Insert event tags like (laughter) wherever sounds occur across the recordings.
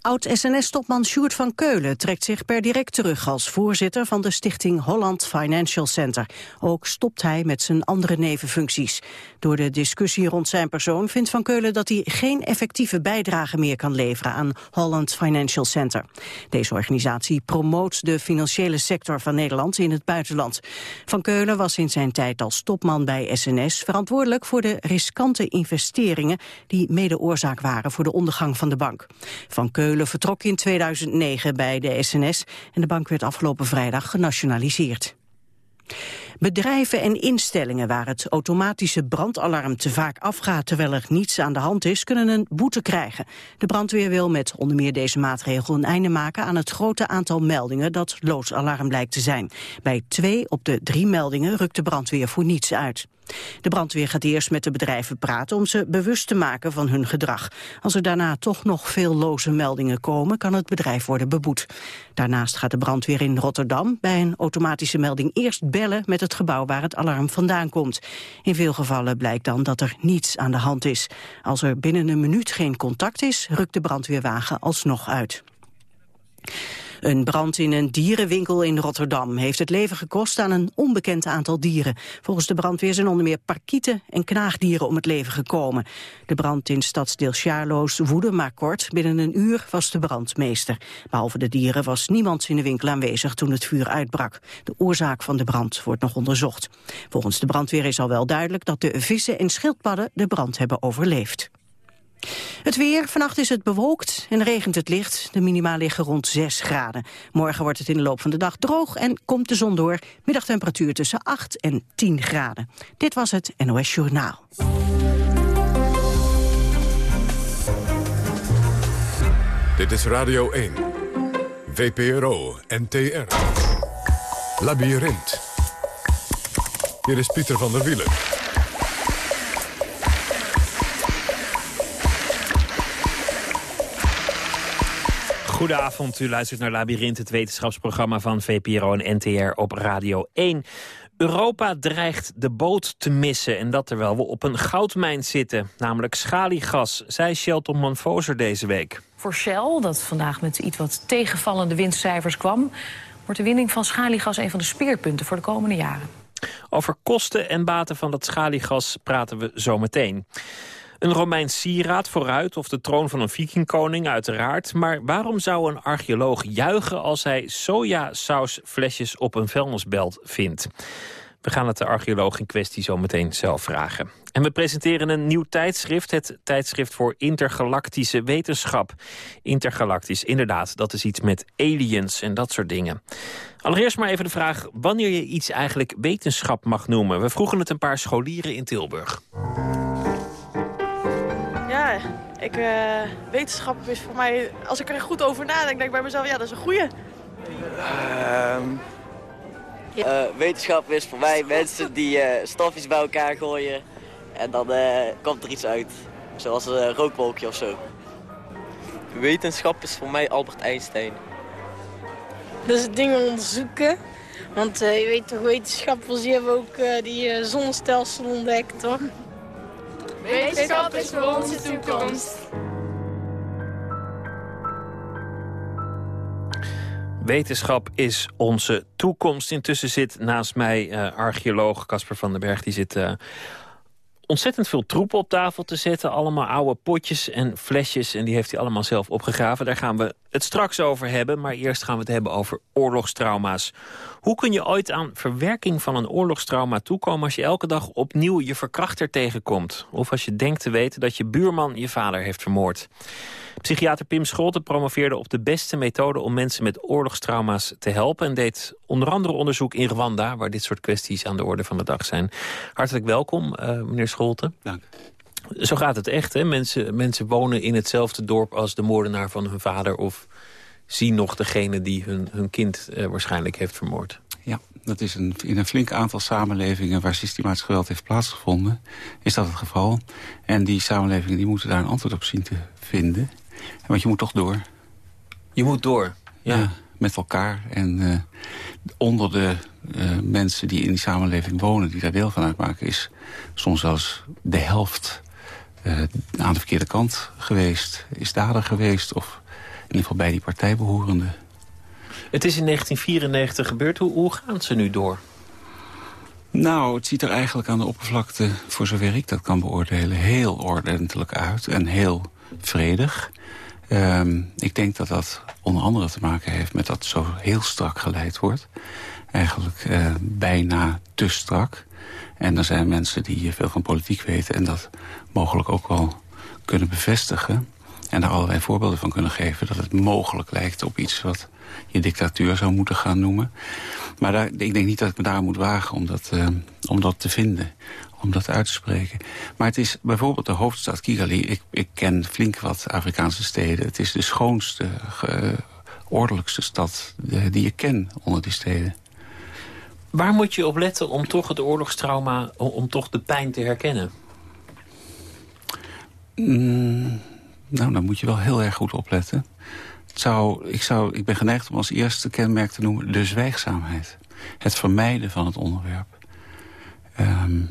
Oud-SNS-topman Sjoerd van Keulen trekt zich per direct terug als voorzitter van de stichting Holland Financial Center. Ook stopt hij met zijn andere nevenfuncties. Door de discussie rond zijn persoon vindt van Keulen dat hij geen effectieve bijdrage meer kan leveren aan Holland Financial Center. Deze organisatie promoot de financiële sector van Nederland in het buitenland. Van Keulen was in zijn tijd als topman bij SNS verantwoordelijk voor de riskante investeringen die mede oorzaak waren voor de ondergang van de bank. Van Keulen vertrok in 2009 bij de SNS en de bank werd afgelopen vrijdag genationaliseerd. Bedrijven en instellingen waar het automatische brandalarm te vaak afgaat terwijl er niets aan de hand is, kunnen een boete krijgen. De brandweer wil met onder meer deze maatregel een einde maken aan het grote aantal meldingen dat loodsalarm blijkt te zijn. Bij twee op de drie meldingen rukt de brandweer voor niets uit. De brandweer gaat eerst met de bedrijven praten om ze bewust te maken van hun gedrag. Als er daarna toch nog veel loze meldingen komen, kan het bedrijf worden beboet. Daarnaast gaat de brandweer in Rotterdam bij een automatische melding eerst bellen met het gebouw waar het alarm vandaan komt. In veel gevallen blijkt dan dat er niets aan de hand is. Als er binnen een minuut geen contact is, rukt de brandweerwagen alsnog uit. Een brand in een dierenwinkel in Rotterdam heeft het leven gekost aan een onbekend aantal dieren. Volgens de brandweer zijn onder meer parkieten en knaagdieren om het leven gekomen. De brand in stadsdeel Sjaarloos woedde maar kort. Binnen een uur was de brandmeester. Behalve de dieren was niemand in de winkel aanwezig toen het vuur uitbrak. De oorzaak van de brand wordt nog onderzocht. Volgens de brandweer is al wel duidelijk dat de vissen en schildpadden de brand hebben overleefd. Het weer. Vannacht is het bewolkt en regent het licht. De minima liggen rond 6 graden. Morgen wordt het in de loop van de dag droog en komt de zon door. Middagtemperatuur tussen 8 en 10 graden. Dit was het NOS Journaal. Dit is Radio 1. VPRO NTR. Labyrinth. Hier is Pieter van der Wielen. Goedenavond, u luistert naar Labyrinth, het wetenschapsprogramma van VPRO en NTR op Radio 1. Europa dreigt de boot te missen en dat terwijl we op een goudmijn zitten, namelijk schaliegas, zei Shelton Manfoser deze week. Voor Shell, dat vandaag met iets wat tegenvallende winstcijfers kwam, wordt de winning van schaliegas een van de speerpunten voor de komende jaren. Over kosten en baten van dat schaliegas praten we zo meteen. Een Romeins sieraad vooruit of de troon van een vikingkoning uiteraard. Maar waarom zou een archeoloog juichen als hij sojasausflesjes op een vuilnisbelt vindt? We gaan het de archeoloog in kwestie zo meteen zelf vragen. En we presenteren een nieuw tijdschrift, het tijdschrift voor intergalactische wetenschap. Intergalactisch, inderdaad, dat is iets met aliens en dat soort dingen. Allereerst maar even de vraag wanneer je iets eigenlijk wetenschap mag noemen. We vroegen het een paar scholieren in Tilburg. Ik, uh, wetenschap is voor mij, als ik er goed over nadenk, denk ik bij mezelf, ja, dat is een goeie. Uh, uh, wetenschap is voor mij mensen die uh, stofjes bij elkaar gooien en dan komt er iets uit. Zoals een rookwolkje of zo. Wetenschap is voor mij Albert Einstein. Dus dingen onderzoeken. Want je weet toch, wetenschappers die hebben ook die zonnestelsel ontdekt, toch? Wetenschap is onze toekomst. Wetenschap is onze toekomst. Intussen zit naast mij uh, archeoloog Casper van den Berg. Die zit uh, ontzettend veel troepen op tafel te zetten. Allemaal oude potjes en flesjes. En die heeft hij allemaal zelf opgegraven. Daar gaan we het straks over hebben. Maar eerst gaan we het hebben over oorlogstrauma's. Hoe kun je ooit aan verwerking van een oorlogstrauma toekomen... als je elke dag opnieuw je verkrachter tegenkomt? Of als je denkt te weten dat je buurman je vader heeft vermoord? Psychiater Pim Scholte promoveerde op de beste methode... om mensen met oorlogstrauma's te helpen... en deed onder andere onderzoek in Rwanda... waar dit soort kwesties aan de orde van de dag zijn. Hartelijk welkom, uh, meneer Scholte. Dank. Zo gaat het echt, hè? Mensen, mensen wonen in hetzelfde dorp als de moordenaar van hun vader... of zien nog degene die hun, hun kind uh, waarschijnlijk heeft vermoord. Ja, dat is een, in een flink aantal samenlevingen waar systematisch geweld heeft plaatsgevonden, is dat het geval. En die samenlevingen die moeten daar een antwoord op zien te vinden. Want je moet toch door. Je moet door, ja. met elkaar. En uh, onder de uh, mensen die in die samenleving wonen, die daar deel van uitmaken... is soms zelfs de helft aan de verkeerde kant geweest, is dader geweest... of in ieder geval bij die partij behorende. Het is in 1994 gebeurd. Hoe, hoe gaan ze nu door? Nou, het ziet er eigenlijk aan de oppervlakte, voor zover ik dat kan beoordelen... heel ordentelijk uit en heel vredig. Um, ik denk dat dat onder andere te maken heeft met dat zo heel strak geleid wordt. Eigenlijk uh, bijna te strak. En er zijn mensen die veel van politiek weten en dat mogelijk ook wel kunnen bevestigen. En daar allerlei voorbeelden van kunnen geven. Dat het mogelijk lijkt op iets wat je dictatuur zou moeten gaan noemen. Maar daar, ik denk niet dat ik me daar moet wagen om dat, uh, om dat te vinden. Om dat uit te spreken. Maar het is bijvoorbeeld de hoofdstad Kigali. Ik, ik ken flink wat Afrikaanse steden. Het is de schoonste, ordelijkste stad eh, die je ken onder die steden. Waar moet je op letten om toch het oorlogstrauma, om toch de pijn te herkennen? Mm, nou, dan moet je wel heel erg goed opletten. Het zou, ik, zou, ik ben geneigd om als eerste kenmerk te noemen de zwijgzaamheid. Het vermijden van het onderwerp. Um,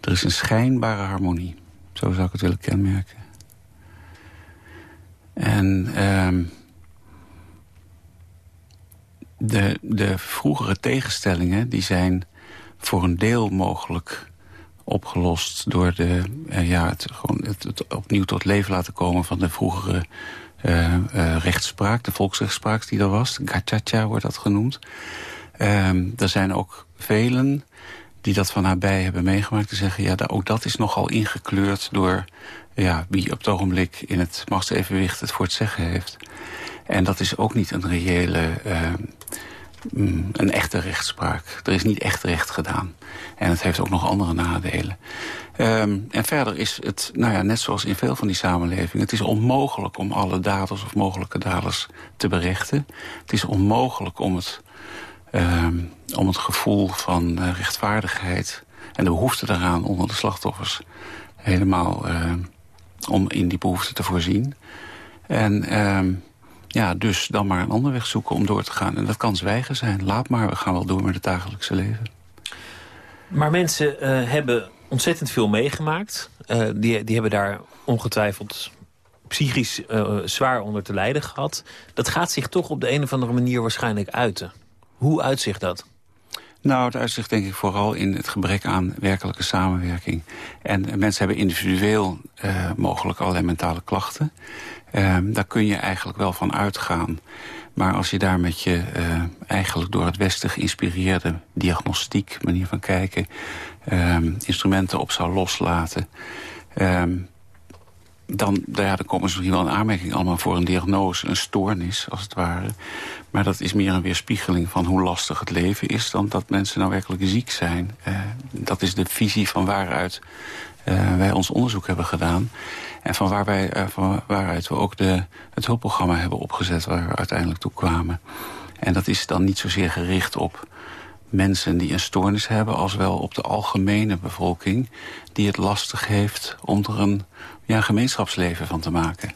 er is een schijnbare harmonie. Zo zou ik het willen kenmerken. En um, de, de vroegere tegenstellingen die zijn voor een deel mogelijk opgelost door de, uh, ja, het, gewoon het, opnieuw tot leven laten komen van de vroegere uh, uh, rechtspraak, de volksrechtspraak die er was. Gachacha wordt dat genoemd. Um, er zijn ook velen die dat van nabij hebben meegemaakt... te zeggen, ja, ook dat is nogal ingekleurd door ja, wie op het ogenblik in het machtsevenwicht het voor het zeggen heeft. En dat is ook niet een reële, uh, een echte rechtspraak. Er is niet echt recht gedaan. En het heeft ook nog andere nadelen. Um, en verder is het, nou ja, net zoals in veel van die samenlevingen... het is onmogelijk om alle daders of mogelijke daders te berechten. Het is onmogelijk om het, um, om het gevoel van uh, rechtvaardigheid... en de behoefte daaraan onder de slachtoffers... helemaal uh, om in die behoefte te voorzien. En... Ja, dus dan maar een andere weg zoeken om door te gaan. En dat kan zwijgen zijn. Laat maar, we gaan wel door met het dagelijkse leven. Maar mensen uh, hebben ontzettend veel meegemaakt. Uh, die, die hebben daar ongetwijfeld psychisch uh, zwaar onder te lijden gehad. Dat gaat zich toch op de een of andere manier waarschijnlijk uiten. Hoe uitzicht dat? Nou, het uitzicht denk ik vooral in het gebrek aan werkelijke samenwerking. En mensen hebben individueel mogelijk allerlei mentale klachten. Uh, daar kun je eigenlijk wel van uitgaan. Maar als je daar met je uh, eigenlijk door het Westen geïnspireerde diagnostiek, manier van kijken, uh, instrumenten op zou loslaten, uh, dan, ja, dan komen ze misschien wel een aanmerking allemaal voor een diagnose, een stoornis als het ware. Maar dat is meer een weerspiegeling van hoe lastig het leven is... dan dat mensen nou werkelijk ziek zijn. Uh, dat is de visie van waaruit uh, wij ons onderzoek hebben gedaan. En van, waar wij, uh, van waaruit we ook de, het hulpprogramma hebben opgezet... waar we uiteindelijk toe kwamen. En dat is dan niet zozeer gericht op mensen die een stoornis hebben... als wel op de algemene bevolking die het lastig heeft... om er een ja, gemeenschapsleven van te maken.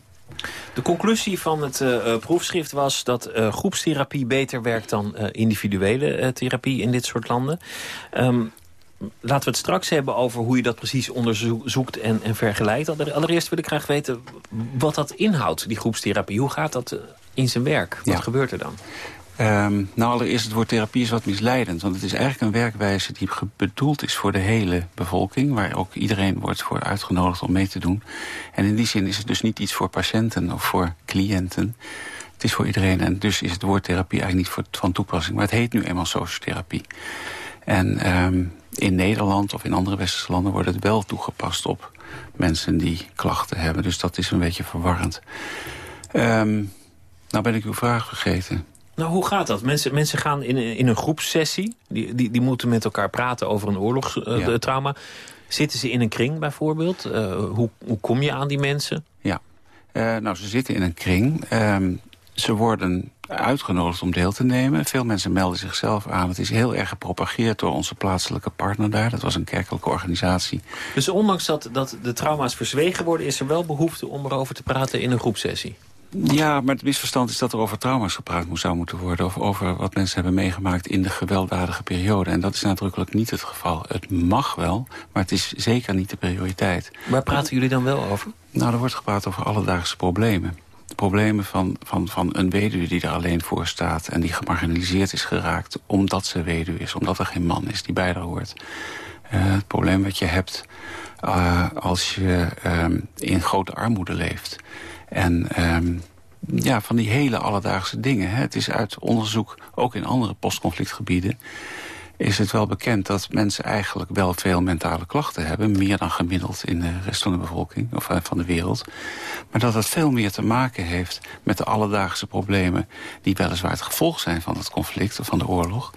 De conclusie van het uh, proefschrift was dat uh, groepstherapie beter werkt dan uh, individuele therapie in dit soort landen. Um, laten we het straks hebben over hoe je dat precies onderzoekt en, en vergelijkt. Allereerst wil ik graag weten wat dat inhoudt, die groepstherapie. Hoe gaat dat in zijn werk? Wat ja. gebeurt er dan? Um, nou, allereerst het woord therapie is wat misleidend. Want het is eigenlijk een werkwijze die bedoeld is voor de hele bevolking. Waar ook iedereen wordt voor uitgenodigd om mee te doen. En in die zin is het dus niet iets voor patiënten of voor cliënten. Het is voor iedereen en dus is het woord therapie eigenlijk niet voor, van toepassing. Maar het heet nu eenmaal sociotherapie. En um, in Nederland of in andere westerse landen wordt het wel toegepast op mensen die klachten hebben. Dus dat is een beetje verwarrend. Um, nou ben ik uw vraag vergeten. Nou, hoe gaat dat? Mensen, mensen gaan in, in een groepssessie. Die, die, die moeten met elkaar praten over een oorlogstrauma. Ja. Zitten ze in een kring bijvoorbeeld? Uh, hoe, hoe kom je aan die mensen? Ja, uh, nou, ze zitten in een kring. Um, ze worden uitgenodigd om deel te nemen. Veel mensen melden zichzelf aan. Het is heel erg gepropageerd door onze plaatselijke partner daar. Dat was een kerkelijke organisatie. Dus ondanks dat, dat de trauma's verzwegen worden... is er wel behoefte om erover te praten in een groepsessie? Ja, maar het misverstand is dat er over trauma's gepraat moet, zou moeten worden. Of over wat mensen hebben meegemaakt in de gewelddadige periode. En dat is nadrukkelijk niet het geval. Het mag wel, maar het is zeker niet de prioriteit. Waar praten jullie dan wel over? Nou, er wordt gepraat over alledaagse problemen. De problemen van, van, van een weduwe die er alleen voor staat... en die gemarginaliseerd is geraakt omdat ze weduwe is. Omdat er geen man is die bij haar hoort. Uh, het probleem wat je hebt uh, als je uh, in grote armoede leeft. En um, ja, van die hele alledaagse dingen. Hè. Het is uit onderzoek, ook in andere postconflictgebieden is het wel bekend dat mensen eigenlijk wel veel mentale klachten hebben. Meer dan gemiddeld in de rest van de bevolking of eh, van de wereld. Maar dat het veel meer te maken heeft met de alledaagse problemen... die weliswaar het gevolg zijn van het conflict of van de oorlog.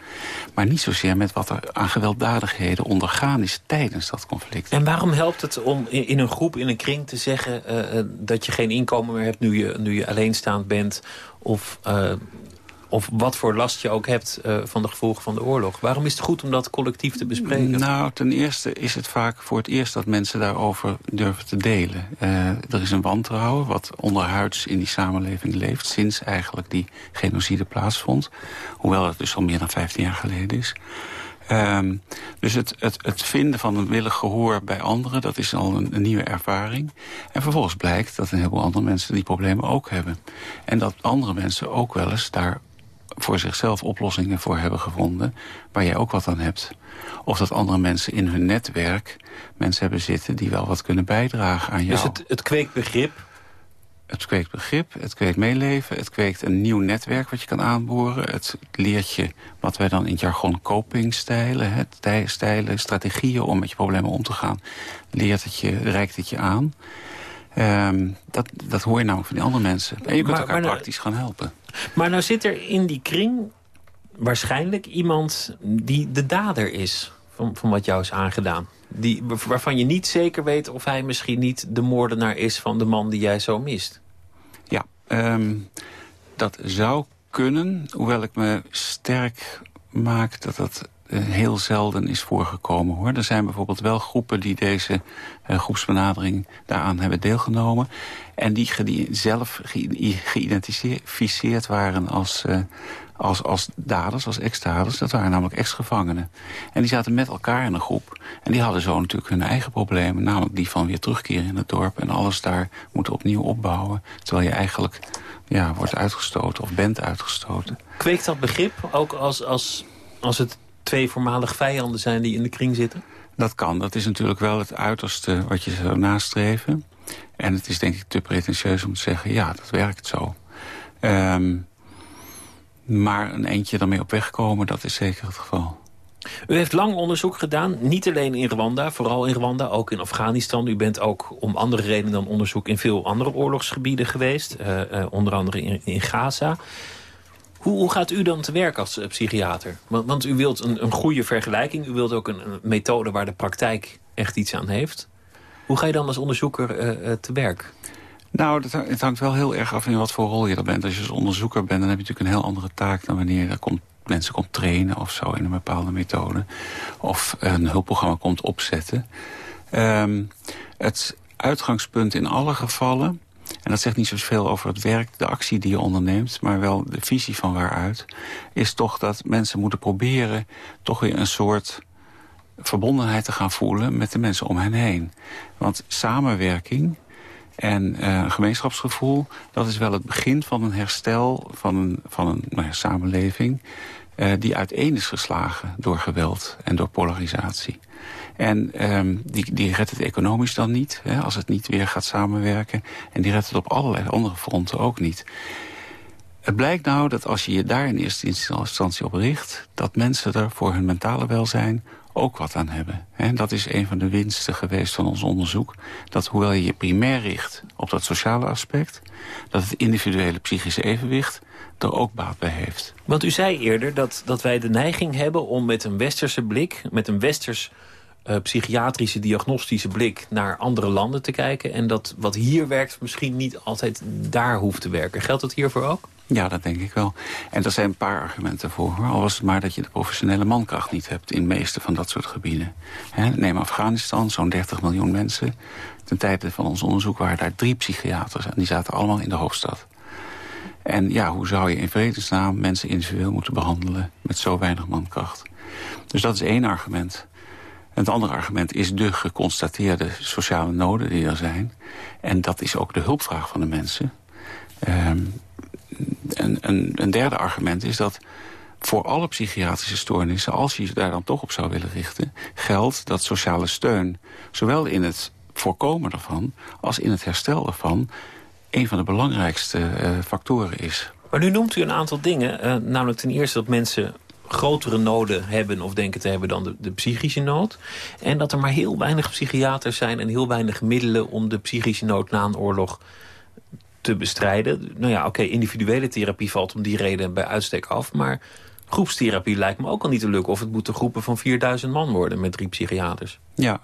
Maar niet zozeer met wat er aan gewelddadigheden ondergaan is tijdens dat conflict. En waarom helpt het om in een groep, in een kring te zeggen... Uh, dat je geen inkomen meer hebt nu je, nu je alleenstaand bent... of of wat voor last je ook hebt uh, van de gevolgen van de oorlog. Waarom is het goed om dat collectief te bespreken? Nou, ten eerste is het vaak voor het eerst dat mensen daarover durven te delen. Uh, er is een wantrouwen wat onderhuids in die samenleving leeft... sinds eigenlijk die genocide plaatsvond. Hoewel het dus al meer dan 15 jaar geleden is. Um, dus het, het, het vinden van een willig gehoor bij anderen... dat is al een, een, nieuwe ervaring. En vervolgens blijkt dat een heleboel andere mensen die problemen ook hebben. En dat andere mensen ook wel eens daar voor zichzelf oplossingen voor hebben gevonden... waar jij ook wat aan hebt. Of dat andere mensen in hun netwerk mensen hebben zitten... die wel wat kunnen bijdragen aan jou. Dus het, het kweekt begrip? Het kweekt begrip, het kweekt meeleven, het kweekt een nieuw netwerk wat je kan aanboren. Het leert je wat wij dan in het jargon copingstijlen, stijlen, strategieën om met je problemen om te gaan. Leert het je, reikt het je aan. Um, dat, dat hoor je namelijk van die andere mensen. En je kunt maar, elkaar maar praktisch gaan helpen. Maar nou zit er in die kring waarschijnlijk iemand die de dader is van, van wat jou is aangedaan. Die, waarvan je niet zeker weet of hij misschien niet de moordenaar is van de man die jij zo mist. Ja, um, dat zou kunnen, hoewel ik me sterk maak dat dat uh, heel zelden is voorgekomen. hoor. Er zijn bijvoorbeeld wel groepen die deze uh, groepsbenadering daaraan hebben deelgenomen. En die, die zelf geïdentificeerd waren als, uh, als, als daders, als ex-daders. Dat waren namelijk ex-gevangenen. En die zaten met elkaar in een groep. En die hadden zo natuurlijk hun eigen problemen. Namelijk die van weer terugkeren in het dorp. En alles daar moeten opnieuw opbouwen. Terwijl je eigenlijk ja, wordt uitgestoten of bent uitgestoten. Kweekt dat begrip ook als, als, als het twee voormalig vijanden zijn die in de kring zitten? Dat kan. Dat is natuurlijk wel het uiterste wat je zou nastreven. En het is denk ik te pretentieus om te zeggen... ja, dat werkt zo. Um, maar een eentje ermee op weg komen, dat is zeker het geval. U heeft lang onderzoek gedaan, niet alleen in Rwanda, vooral in Rwanda, ook in Afghanistan. U bent ook om andere redenen dan onderzoek in veel andere oorlogsgebieden geweest. Uh, uh, onder andere in, in Gaza. Hoe, hoe, gaat u dan te werk als uh, psychiater? Want, want, u wilt een, een, goede vergelijking. U wilt ook een, een, methode waar de praktijk echt iets aan heeft. Hoe ga je dan als onderzoeker uh, te werk? Nou, het hangt wel heel erg af in wat voor rol je er bent. Als je als onderzoeker bent, dan heb je natuurlijk een heel andere taak... dan wanneer er komt, mensen komt trainen of zo in een bepaalde methode. Of een hulpprogramma komt opzetten. Um, het uitgangspunt in alle gevallen en dat zegt niet zoveel over het werk, de actie die je onderneemt... maar wel de visie van waaruit... is toch dat mensen moeten proberen toch weer een soort verbondenheid te gaan voelen... met de mensen om hen heen. Want samenwerking en uh, gemeenschapsgevoel... dat is wel het begin van een herstel van een, van een nou ja, samenleving... Uh, die uiteen is geslagen door geweld en door polarisatie. En um, die, die redt het economisch dan niet, hè, als het niet weer gaat samenwerken. En die redt het op allerlei andere fronten ook niet. Het blijkt nou dat als je je daar in eerste instantie op richt... dat mensen er voor hun mentale welzijn ook wat aan hebben. En dat is een van de winsten geweest van ons onderzoek. Dat hoewel je je primair richt op dat sociale aspect... dat het individuele psychische evenwicht er ook baat bij heeft. Want u zei eerder dat, dat wij de neiging hebben om met een westerse blik... met een westers uh, psychiatrische, diagnostische blik naar andere landen te kijken. En dat wat hier werkt misschien niet altijd daar hoeft te werken. Geldt dat hiervoor ook? Ja, dat denk ik wel. En er zijn een paar argumenten voor. Al was het maar dat je de professionele mankracht niet hebt... in de meeste van dat soort gebieden. neem Afghanistan, zo'n 30 miljoen mensen. Ten tijde van ons onderzoek waren daar drie psychiaters... en die zaten allemaal in de hoofdstad. En ja, hoe zou je in vredesnaam mensen individueel moeten behandelen... met zo weinig mankracht? Dus dat is één argument. En het andere argument is de geconstateerde sociale noden die er zijn. En dat is ook de hulpvraag van de mensen. Um, en, een, een derde argument is dat voor alle psychiatrische stoornissen... als je daar dan toch op zou willen richten... geldt dat sociale steun, zowel in het voorkomen ervan... als in het herstel ervan... een van de belangrijkste uh, factoren is. Maar nu noemt u een aantal dingen. Uh, namelijk ten eerste dat mensen grotere noden hebben of denken te hebben dan de, de, psychische nood. En dat er maar heel weinig psychiaters zijn en heel weinig middelen om de psychische nood na een oorlog te bestrijden. Nou ja, oké, individuele therapie valt om die reden bij uitstek af. Maar groepstherapie lijkt me ook al niet te lukken. Of het moeten groepen van 4000 man worden met drie psychiaters. Ja,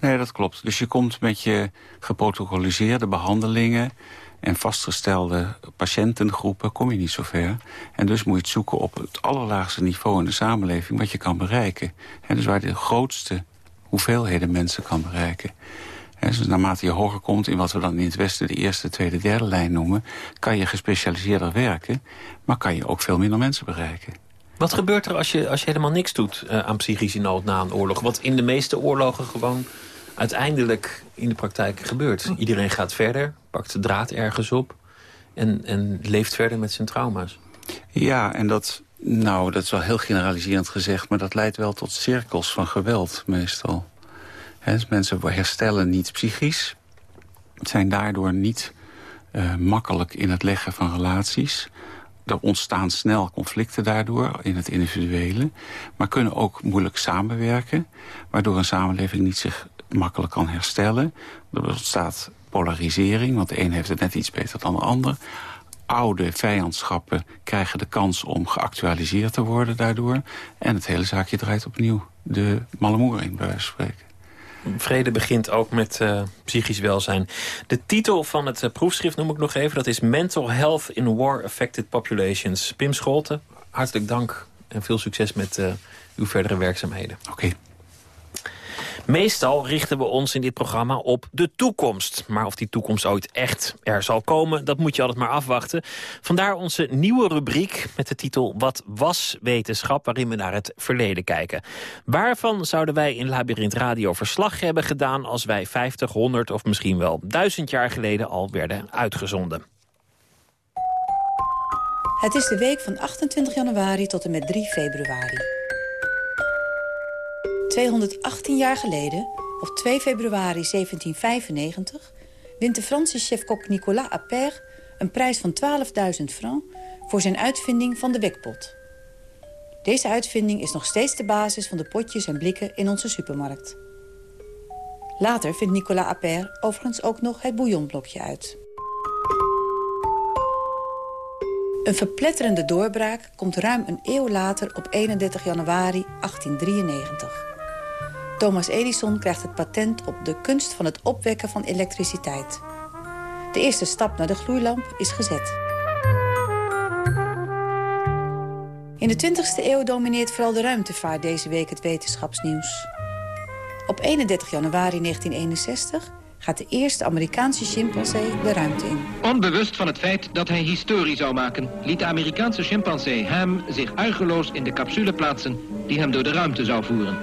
nee, dat klopt. Dus je komt met je geprotocoliseerde behandelingen en vastgestelde patiëntengroepen kom je niet zo ver. En dus moet je het zoeken op het allerlaagste niveau in de samenleving... wat je kan bereiken. En dus waar de grootste hoeveelheden mensen kan bereiken. Dus naarmate je hoger komt in wat we dan in het Westen... de eerste, tweede, derde lijn noemen... kan je gespecialiseerder werken, maar kan je ook veel minder mensen bereiken. Wat gebeurt er als je, als je helemaal niks doet uh, aan psychische nood na een oorlog? Wat in de meeste oorlogen gewoon uiteindelijk in de praktijk gebeurt. Iedereen gaat verder, pakt de draad ergens op... en, en leeft verder met zijn trauma's. Ja, en dat, nou, dat is wel heel generaliserend gezegd... maar dat leidt wel tot cirkels van geweld meestal. Dus mensen herstellen niet psychisch. Zijn daardoor niet uh, makkelijk in het leggen van relaties. Er ontstaan snel conflicten daardoor in het individuele. Maar kunnen ook moeilijk samenwerken. Waardoor een samenleving niet zich makkelijk kan herstellen. Er ontstaat polarisering, want de een heeft het net iets beter dan de ander. Oude vijandschappen krijgen de kans om geactualiseerd te worden daardoor. En het hele zaakje draait opnieuw de malle in, bij wijze van spreken. Vrede begint ook met uh, psychisch welzijn. De titel van het uh, proefschrift noem ik nog even. Dat is Mental Health in War-Affected Populations. Pim Scholten, hartelijk dank en veel succes met uh, uw verdere werkzaamheden. Oké. Meestal richten we ons in dit programma op de toekomst. Maar of die toekomst ooit echt er zal komen, dat moet je altijd maar afwachten. Vandaar onze nieuwe rubriek met de titel Wat was wetenschap? Waarin we naar het verleden kijken. Waarvan zouden wij in Labyrinth Radio verslag hebben gedaan... als wij 50, 100 of misschien wel 1000 jaar geleden al werden uitgezonden? Het is de week van 28 januari tot en met 3 februari. 218 jaar geleden, op 2 februari 1795... wint de Franse chefkok Nicolas Appert een prijs van 12.000 francs... voor zijn uitvinding van de wekpot. Deze uitvinding is nog steeds de basis van de potjes en blikken in onze supermarkt. Later vindt Nicolas Appert overigens ook nog het bouillonblokje uit. Een verpletterende doorbraak komt ruim een eeuw later op 31 januari 1893. Thomas Edison krijgt het patent op de kunst van het opwekken van elektriciteit. De eerste stap naar de gloeilamp is gezet. In de 20e eeuw domineert vooral de ruimtevaart deze week het wetenschapsnieuws. Op 31 januari 1961 gaat de eerste Amerikaanse chimpansee de ruimte in. Onbewust van het feit dat hij historie zou maken... liet de Amerikaanse chimpansee Ham zich uigeloos in de capsule plaatsen... die hem door de ruimte zou voeren.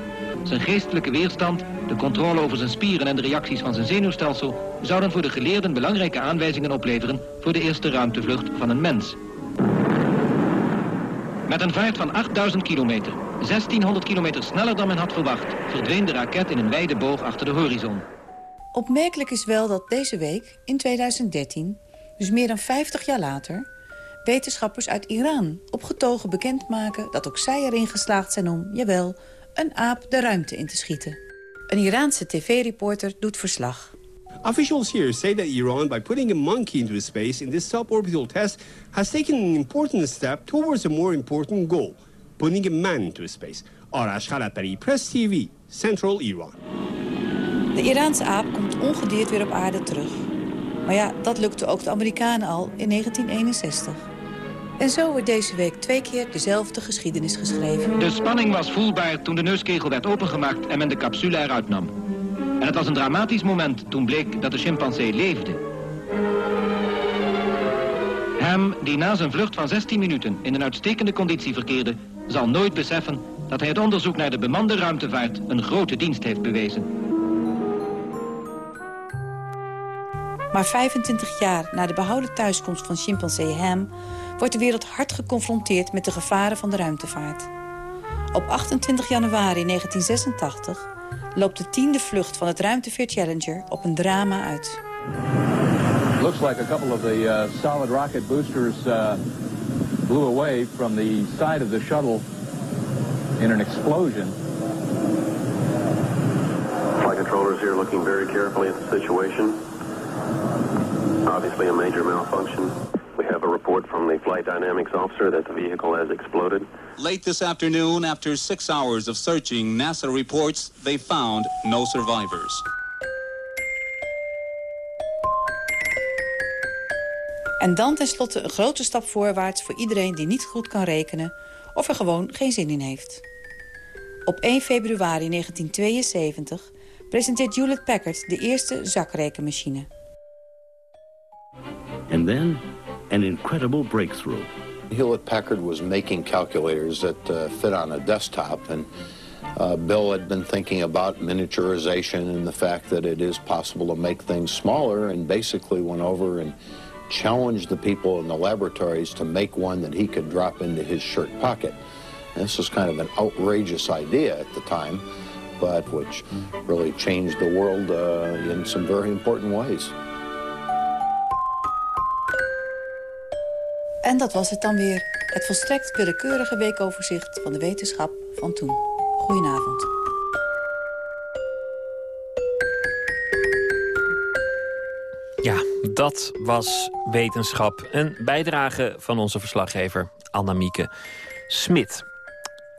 Zijn geestelijke weerstand, de controle over zijn spieren en de reacties van zijn zenuwstelsel... zouden voor de geleerden belangrijke aanwijzingen opleveren voor de eerste ruimtevlucht van een mens. Met een vaart van 8000 kilometer, 1600 kilometer sneller dan men had verwacht... verdween de raket in een wijde boog achter de horizon. Opmerkelijk is wel dat deze week, in 2013, dus meer dan 50 jaar later... wetenschappers uit Iran opgetogen bekendmaken dat ook zij erin geslaagd zijn om, jawel een aap de ruimte in te schieten. Een Iraanse tv-reporter doet verslag. Officials here say that Iran, by putting a monkey into space in this suborbital test, has taken an important step towards a more important goal, putting a man into space. Arash Khalatpari, Press TV, Central Iran. De Iraanse aap komt ongedeerd weer op aarde terug. Maar ja, dat lukte ook de Amerikanen al in 1961. En zo wordt deze week twee keer dezelfde geschiedenis geschreven. De spanning was voelbaar toen de neuskegel werd opengemaakt en men de capsule eruit nam. En het was een dramatisch moment toen bleek dat de chimpansee leefde. Ham, die na zijn vlucht van 16 minuten in een uitstekende conditie verkeerde, zal nooit beseffen dat hij het onderzoek naar de bemande ruimtevaart een grote dienst heeft bewezen. Maar 25 jaar na de behouden thuiskomst van chimpansee Ham... wordt de wereld hard geconfronteerd met de gevaren van de ruimtevaart. Op 28 januari 1986 loopt de tiende vlucht van het ruimteveer Challenger op een drama uit. Looks like a couple of the uh, solid rocket boosters uh, blew away from the side of the shuttle in an explosion. Flight controllers here looking very carefully at the situation. Obviously a major malfunction. We have a report from the flight dynamics officer that the vehicle has exploded. Late this afternoon, after six hours of searching, NASA reports they found no survivors. En dan tenslotte een grote stap voorwaarts voor iedereen die niet goed kan rekenen... of er gewoon geen zin in heeft. Op 1 februari 1972 presenteert Hewlett Packard de eerste zakrekenmachine. And then, an incredible breakthrough. Hewlett Packard was making calculators that uh, fit on a desktop, and uh, Bill had been thinking about miniaturization and the fact that it is possible to make things smaller, and basically went over and challenged the people in the laboratories to make one that he could drop into his shirt pocket. And this was kind of an outrageous idea at the time, but which really changed the world uh, in some very important ways. En dat was het dan weer. Het volstrekt willekeurige weekoverzicht van de wetenschap van toen. Goedenavond. Ja, dat was wetenschap. Een bijdrage van onze verslaggever Annamieke Smit.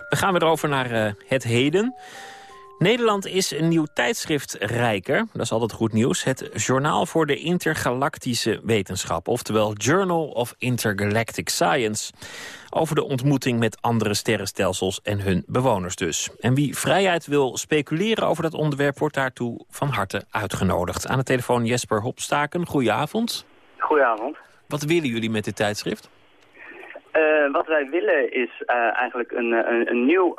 We gaan weer over naar uh, het heden. Nederland is een nieuw tijdschrift rijker. Dat is altijd goed nieuws. Het Journaal voor de Intergalactische Wetenschap. Oftewel Journal of Intergalactic Science. Over de ontmoeting met andere sterrenstelsels en hun bewoners dus. En wie vrijheid wil speculeren over dat onderwerp... wordt daartoe van harte uitgenodigd. Aan de telefoon Jesper Hopstaken. Goedenavond. Goedenavond. Wat willen jullie met dit tijdschrift? Uh, wat wij willen is uh, eigenlijk een, een, een nieuw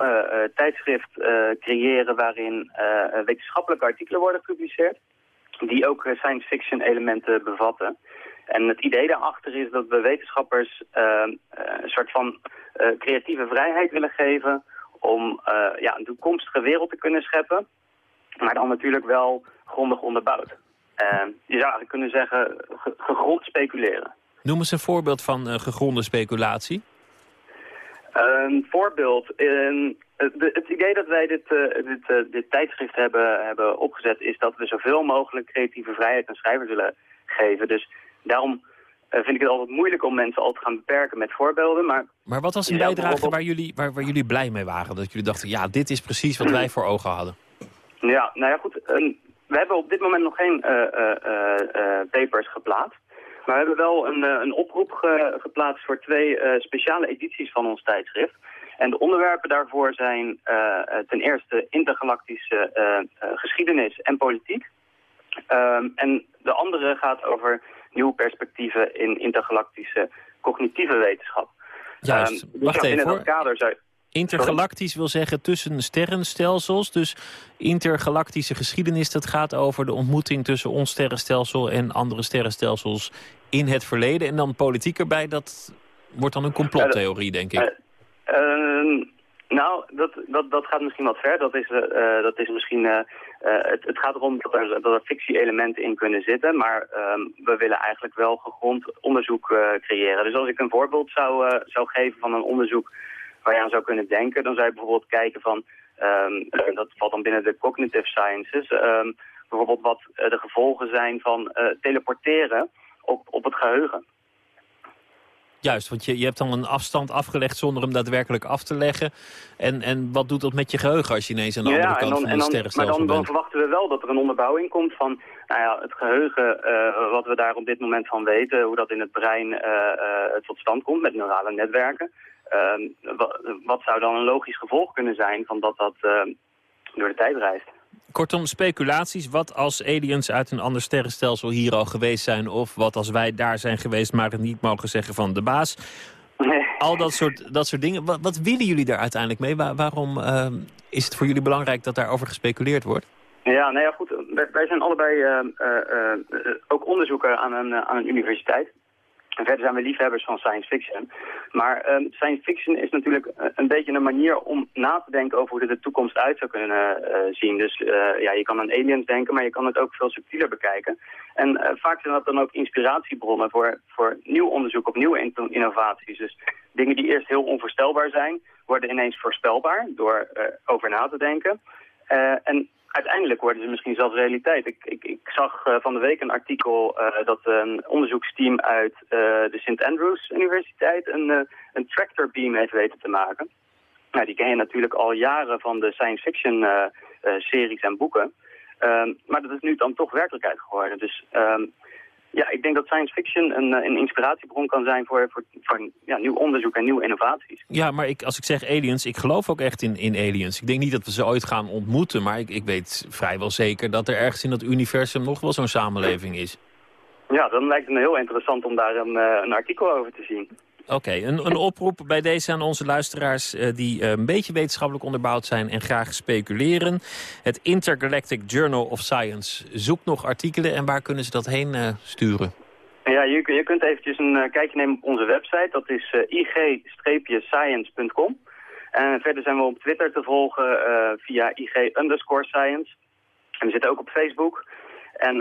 tijdschrift creëren waarin wetenschappelijke artikelen worden gepubliceerd. Die ook science fiction elementen bevatten. En het idee daarachter is dat we wetenschappers een soort van creatieve vrijheid willen geven om ja, een toekomstige wereld te kunnen scheppen. Maar dan natuurlijk wel grondig onderbouwd. je zou eigenlijk kunnen zeggen gegrond speculeren. Noem eens een voorbeeld van uh, gegronde speculatie. Een voorbeeld. Uh, het, het, idee dat wij dit, uh, dit, dit, tijdschrift hebben, hebben opgezet... is dat we zoveel mogelijk creatieve vrijheid aan schrijvers willen geven. Dus daarom vind ik het altijd moeilijk om mensen al te gaan beperken met voorbeelden. Maar, maar wat was een bijdrage waar, jullie, waar, waar, jullie blij mee waren? Dat jullie dachten, ja, dit is precies wat wij voor ogen hadden. Ja, nou ja, goed. we hebben op dit moment nog geen papers geplaatst. Maar we hebben wel een, een oproep ge, geplaatst voor twee uh, speciale edities van ons tijdschrift. En de onderwerpen daarvoor zijn uh, ten eerste intergalactische geschiedenis en politiek. Um, en de andere gaat over nieuwe perspectieven in intergalactische cognitieve wetenschap. Juist, um, wacht even in het kader zou... Intergalactisch wil zeggen tussen sterrenstelsels. Dus intergalactische geschiedenis, dat gaat over de ontmoeting tussen ons sterrenstelsel en andere sterrenstelsels in het verleden. En dan politiek erbij, dat wordt dan een complottheorie, denk ik. Uh, uh, nou, dat, dat, dat gaat misschien wat ver. Dat is, uh, dat is misschien... het, het gaat erom dat er, dat er fictie-elementen in kunnen zitten. Maar ehm, we willen eigenlijk wel gegrond onderzoek creëren. Dus als ik een voorbeeld zou, zou geven van een onderzoek waar je aan zou kunnen denken... dan zou je bijvoorbeeld kijken van... Um, dat valt dan binnen de cognitive sciences... Um, bijvoorbeeld wat de gevolgen zijn van teleporteren op, op het geheugen. Juist, want je, je hebt dan een afstand afgelegd zonder hem daadwerkelijk af te leggen. En, en wat doet dat met je geheugen als je ineens aan de andere kant van de sterrenstelsel Maar dan, dan, verwachten we wel dat er een onderbouwing komt van nou ja, het geheugen, uh, wat we daar op dit moment van weten, hoe dat in het brein uh, uh, tot stand komt met neurale netwerken. Ehm, wat, wat, zou dan een logisch gevolg kunnen zijn van dat dat door de tijd reist? Kortom, speculaties. Wat als aliens uit een ander sterrenstelsel hier al geweest zijn... of wat als wij daar zijn geweest, maar het niet mogen zeggen van de baas. (laughs) Al dat soort, dat soort dingen. Wat, wat willen jullie daar uiteindelijk mee? waarom uh, is het voor jullie belangrijk dat daarover gespeculeerd wordt? Ja, nou ja, goed. Wij, zijn allebei uh, uh, ook onderzoeker aan een, aan een universiteit. En verder zijn we liefhebbers van science fiction. Maar um, science fiction is natuurlijk een beetje een manier om na te denken over hoe er de toekomst uit zou kunnen uh, zien. Dus ja, je kan aan aliens denken, maar je kan het ook veel subtieler bekijken. En vaak zijn dat dan ook inspiratiebronnen voor, voor nieuw onderzoek op nieuwe innovaties. Dus dingen die eerst heel onvoorstelbaar zijn, worden ineens voorspelbaar door over na te denken. en uiteindelijk worden ze misschien zelfs realiteit. Ik, ik, ik zag uh, van de week een artikel uh, dat een onderzoeksteam uit uh, de St. Andrews Universiteit een, een tractor beam heeft weten te maken. Nou, die ken je natuurlijk al jaren van de science fiction series en boeken. Ehm, maar dat is nu dan toch werkelijkheid geworden. Dus um, ja, ik denk dat science fiction een, eh, een inspiratiebron kan zijn voor, voor, voor ja, nieuw onderzoek en nieuwe innovaties. Ja, maar ik, als ik zeg aliens, ik geloof ook echt in, in aliens. Ik denk niet dat we ze ooit gaan ontmoeten, maar ik, ik weet vrijwel zeker dat er ergens in dat universum nog wel zo'n samenleving is. Ja, dan lijkt het me heel interessant om daar een, eh, een artikel over te zien. Oké, een, een, oproep bij deze aan onze luisteraars uh, die uh, een beetje wetenschappelijk onderbouwd zijn en graag speculeren. Het Intergalactic Journal of Science zoekt nog artikelen en waar kunnen ze dat heen uh, sturen? Ja, je, je kunt eventjes een kijkje nemen op onze website. Dat is ig-science.com. En verder zijn we op Twitter te volgen via ig science. En we zitten ook op Facebook. En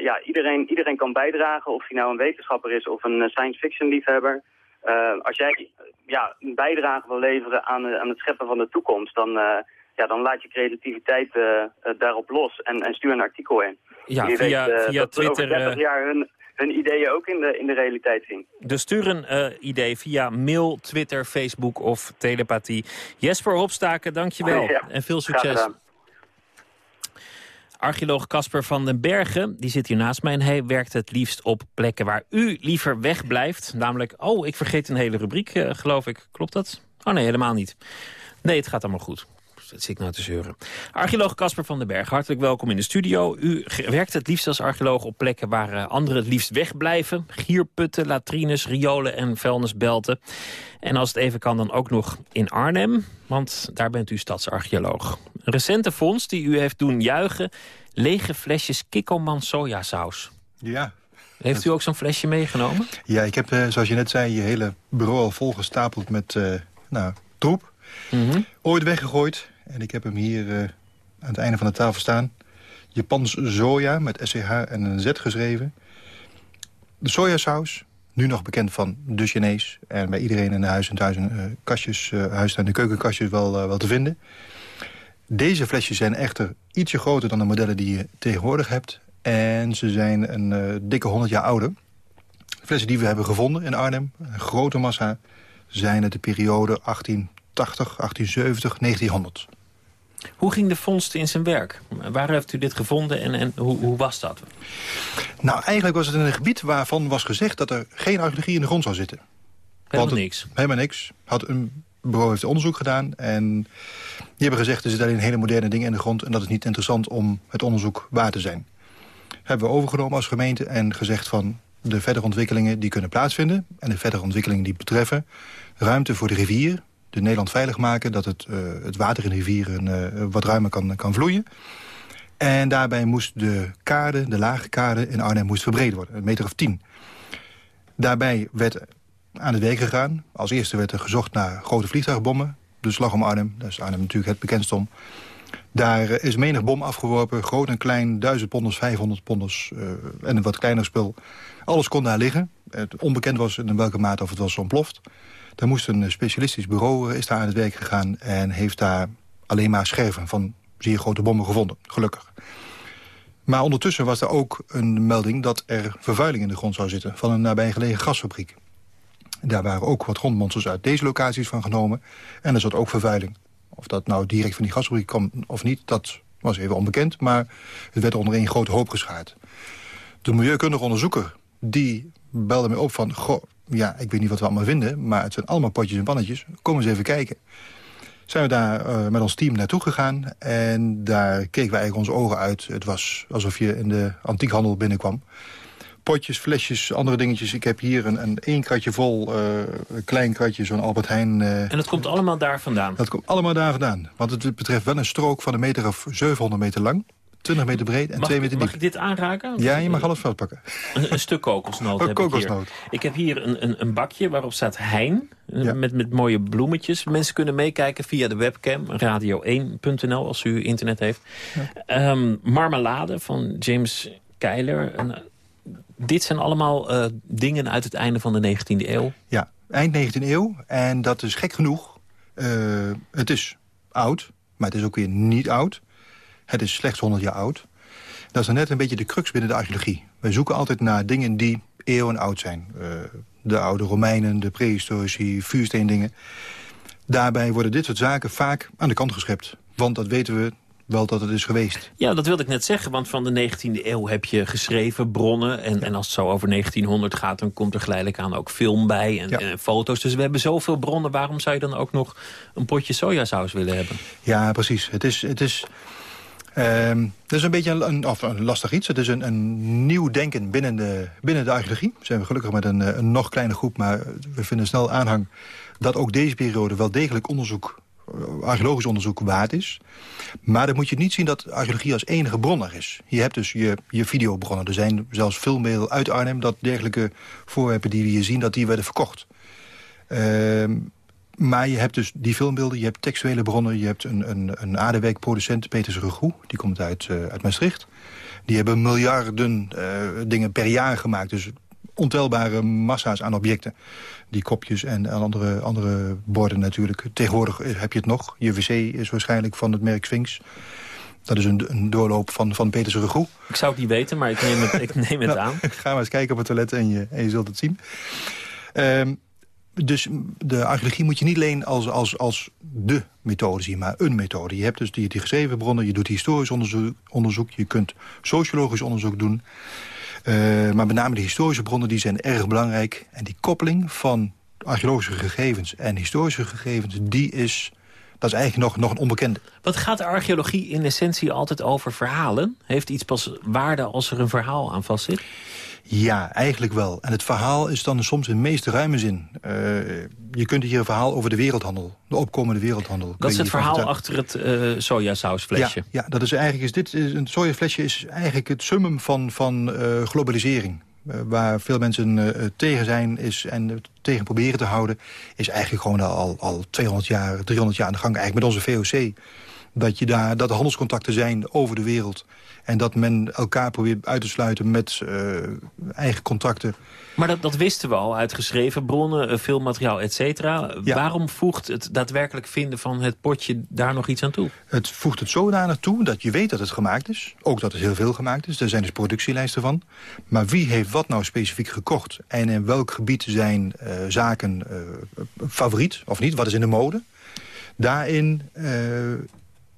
ja, iedereen, iedereen kan bijdragen, of hij nou een wetenschapper is of een science fiction liefhebber. Uh, als jij ja, een bijdrage wil leveren aan, aan het scheppen van de toekomst, dan, uh, ja, dan laat je creativiteit daarop los en, en, stuur een artikel in. Ja, via, weet, via dat Twitter... over 30 jaar hun, hun ideeën ook in de, in de realiteit zien. Dus stuur een idee via mail, Twitter, Facebook of telepathie. Jesper Hopstaken, dankjewel ja, en veel succes. Archeoloog Casper van den Bergen, die zit hier naast mij... en hij werkt het liefst op plekken waar u liever wegblijft. Namelijk, oh, ik vergeet een hele rubriek, uh, geloof ik. Klopt dat? Oh nee, helemaal niet. Nee, het gaat allemaal goed. Zit ik nou te zeuren. Archeoloog Casper van den Berg, hartelijk welkom in de studio. U werkt het liefst als archeoloog op plekken waar uh, anderen het liefst wegblijven. Gierputten, latrines, riolen en vuilnisbelten. En als het even kan dan ook nog in Arnhem, want daar bent u stadsarcheoloog. Een recente vondst die u heeft doen juichen, lege flesjes Kikkoman sojasaus. Ja. Heeft u ook zo'n flesje meegenomen? Ja, ik heb, uh, zoals je net zei, je hele bureau al volgestapeld met uh, nou, troep. Mm -hmm. Ooit weggegooid. En ik heb hem hier uh, aan het einde van de tafel staan. Japans soja met SCH en een Z geschreven. De sojasaus, nu nog bekend van de Chinees. En bij iedereen in de huis en thuis uh, kastjes, uh, huis en de keukenkastjes wel, wel te vinden. Deze flesjes zijn echter ietsje groter dan de modellen die je tegenwoordig hebt. En ze zijn een dikke 100 jaar ouder. De flessen die we hebben gevonden in Arnhem, een grote massa... zijn uit de periode 1880, 1870, 1900. Hoe ging de vondst in zijn werk? Waar heeft u dit gevonden en, en hoe, hoe, was dat? Nou, eigenlijk was het in een gebied waarvan was gezegd... dat er geen archeologie in de grond zou zitten. Helemaal niks? Helemaal niks. Had een bureau heeft onderzoek gedaan en die hebben gezegd... er zitten alleen hele moderne dingen in de grond... en dat is niet interessant om het onderzoek waar te zijn. Hebben we overgenomen als gemeente en gezegd van... de verdere ontwikkelingen die kunnen plaatsvinden... en de verdere ontwikkelingen die betreffen... ruimte voor de rivier, de Nederland veilig maken... dat het, uh, het water in de rivieren uh, wat ruimer kan, kan vloeien. En daarbij moest de kade, de lage kade in Arnhem moest verbreden worden. Een meter of tien. Daarbij werd aan het werk gegaan. Als eerste werd er gezocht naar grote vliegtuigbommen. De slag om Arnhem, daar is Arnhem natuurlijk het bekendst om. Daar is menig bom afgeworpen, groot en klein, 1000 ponders, 500 ponders en een wat kleiner spul. Alles kon daar liggen. Het onbekend was in welke mate of het was ontploft. Daar moest een specialistisch bureau is daar aan het werk gegaan... en heeft daar alleen maar scherven van zeer grote bommen gevonden, gelukkig. Maar ondertussen was er ook een melding dat er vervuiling in de grond zou zitten... van een nabijgelegen gasfabriek. Daar waren ook wat grondmonsters uit deze locaties van genomen. En er zat ook vervuiling. Of dat nou direct van die gasfabriek kwam of niet, dat was even onbekend. Maar het werd onder één grote hoop geschaard. De milieukundige onderzoeker die belde mij op van... Goh, ja, ik weet niet wat we allemaal vinden... maar het zijn allemaal potjes en pannetjes. Kom eens even kijken. zijn we daar uh, met ons team naartoe gegaan. En daar keken we eigenlijk onze ogen uit. Het was alsof je in de antiekhandel binnenkwam. Potjes, flesjes, andere dingetjes. Ik heb hier een, een één kratje vol, uh, een klein kratje, zo'n Albert Heijn. Uh, en dat komt allemaal daar vandaan? Dat komt allemaal daar vandaan. Want het betreft wel een strook van een meter of 700 meter lang. 20 meter breed en mag, 2 meter diep. Mag ik dit aanraken? Ja, je mag alles vastpakken. Een, een stuk kokosnoot heb kokosnoot. ik hier. Ik heb hier een, een, een bakje waarop staat Hein. Ja. Met, met mooie bloemetjes. Mensen kunnen meekijken via de webcam. Radio1.nl als u internet heeft. Ja. Um, marmelade van James Keiler. En, dit zijn allemaal uh, dingen uit het einde van de 19e eeuw. Ja, eind 19e eeuw. En dat is gek genoeg. Uh, het is oud, maar het is ook weer niet oud. Het is slechts 100 jaar oud. Dat is dan net een beetje de crux binnen de archeologie. Wij zoeken altijd naar dingen die eeuwen oud zijn. Uh, de oude Romeinen, de prehistorici, vuursteendingen. Daarbij worden dit soort zaken vaak aan de kant geschept. Want dat weten we wel dat het is geweest. Ja, dat wilde ik net zeggen, want van de 19e eeuw heb je geschreven bronnen. En, ja. en als het zo over 1900 gaat, dan komt er geleidelijk aan ook film bij en, ja. en, foto's. Dus we hebben zoveel bronnen. Waarom zou je dan ook nog een potje sojasaus willen hebben? Ja, precies. Het is... Het is Um, dat is een beetje een, of een lastig iets. Het is een, een nieuw denken binnen de, binnen de archeologie. We zijn gelukkig met een, een nog kleine groep, maar we vinden snel aanhang... dat ook deze periode wel degelijk onderzoek, archeologisch onderzoek waard is. Maar dan moet je niet zien dat archeologie als enige bron er is. Je hebt dus je, je videobronnen. Er zijn zelfs filmmiddelen uit Arnhem... dat dergelijke voorwerpen die we hier zien, dat die werden verkocht. Um, maar je hebt dus die filmbeelden, je hebt textuele bronnen... je hebt een, een, een aardewerkproducent, Peters Regoe, die komt uit, uh, uit Maastricht. Die hebben miljarden uh, dingen per jaar gemaakt. Dus ontelbare massa's aan objecten. Die kopjes en andere, andere borden natuurlijk. Tegenwoordig heb je het nog. Je wc is waarschijnlijk van het merk Sphinx. Dat is een, een doorloop van, van Peters Regoe. Ik zou het niet weten, maar ik neem het, ik neem het (laughs) nou, aan. (laughs) Ga maar eens kijken op het toilet en je, en je zult het zien. Um, dus de archeologie moet je niet alleen als, als, als de methode zien, maar een methode. Je hebt dus die, die geschreven bronnen, je doet historisch onderzoek, je kunt sociologisch onderzoek doen. Uh, maar met name de historische bronnen die zijn erg belangrijk. En die koppeling van archeologische gegevens en historische gegevens, die is... Dat is eigenlijk nog, nog een onbekende. Wat gaat de archeologie in essentie altijd over verhalen? Heeft iets pas waarde als er een verhaal aan vast zit? Ja, eigenlijk wel. En het verhaal is dan soms in de meest ruime zin. Uh, je kunt hier een verhaal over de wereldhandel. De opkomende wereldhandel. Dat is het verhaal achter het uh, sojasausflesje? Ja, ja, dat is eigenlijk, is dit, is, een sojaflesje is eigenlijk het summum van, van uh, globalisering. waar veel mensen tegen zijn is en tegen proberen te houden... is eigenlijk gewoon al, al 200 jaar, 300 jaar aan de gang. Eigenlijk met onze VOC. Dat, je daar, dat handelscontacten zijn over de wereld... En dat men elkaar probeert uit te sluiten met uh, eigen contracten. Maar dat, dat wisten we al uit geschreven bronnen, veel materiaal, et cetera. Ja. Waarom voegt het daadwerkelijk vinden van het potje daar nog iets aan toe? Het voegt het zodanig toe dat je weet dat het gemaakt is. Ook dat het heel veel gemaakt is. Er zijn dus productielijsten van. Maar wie heeft wat nou specifiek gekocht? En in welk gebied zijn uh, zaken uh, favoriet of niet? Wat is in de mode? Daarin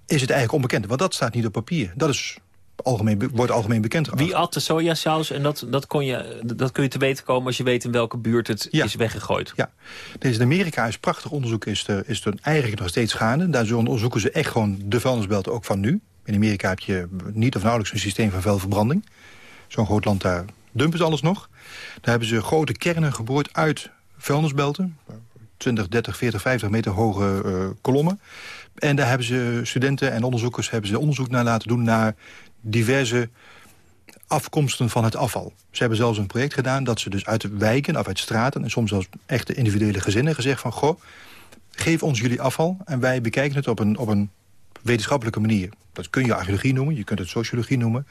is het eigenlijk onbekend. Want dat staat niet op papier. Dat is algemeen, wordt algemeen bekend geacht. Wie at de sojasaus? En dat, dat, kon je, dat kun je te weten komen als je weet in welke buurt het ja. is weggegooid. Ja, deze in Amerika is prachtig onderzoek is er, is er eigenlijk nog steeds gaande. Daar onderzoeken ze echt gewoon de vuilnisbelten ook van nu. In Amerika heb je niet of nauwelijks een systeem van vuilverbranding. Zo'n groot land, daar dumpen ze alles nog. Daar hebben ze grote kernen geboord uit vuilnisbelten. 20, 30, 40, 50 meter hoge uh, kolommen. En daar hebben ze studenten en onderzoekers hebben ze onderzoek naar laten doen... naar diverse afkomsten van het afval. Ze hebben zelfs een project gedaan dat ze dus uit wijken of uit straten... en soms zelfs echte individuele gezinnen gezegd van... goh, geef ons jullie afval en wij bekijken het op een, op een wetenschappelijke manier. Dat kun je archeologie noemen, je kunt het sociologie noemen.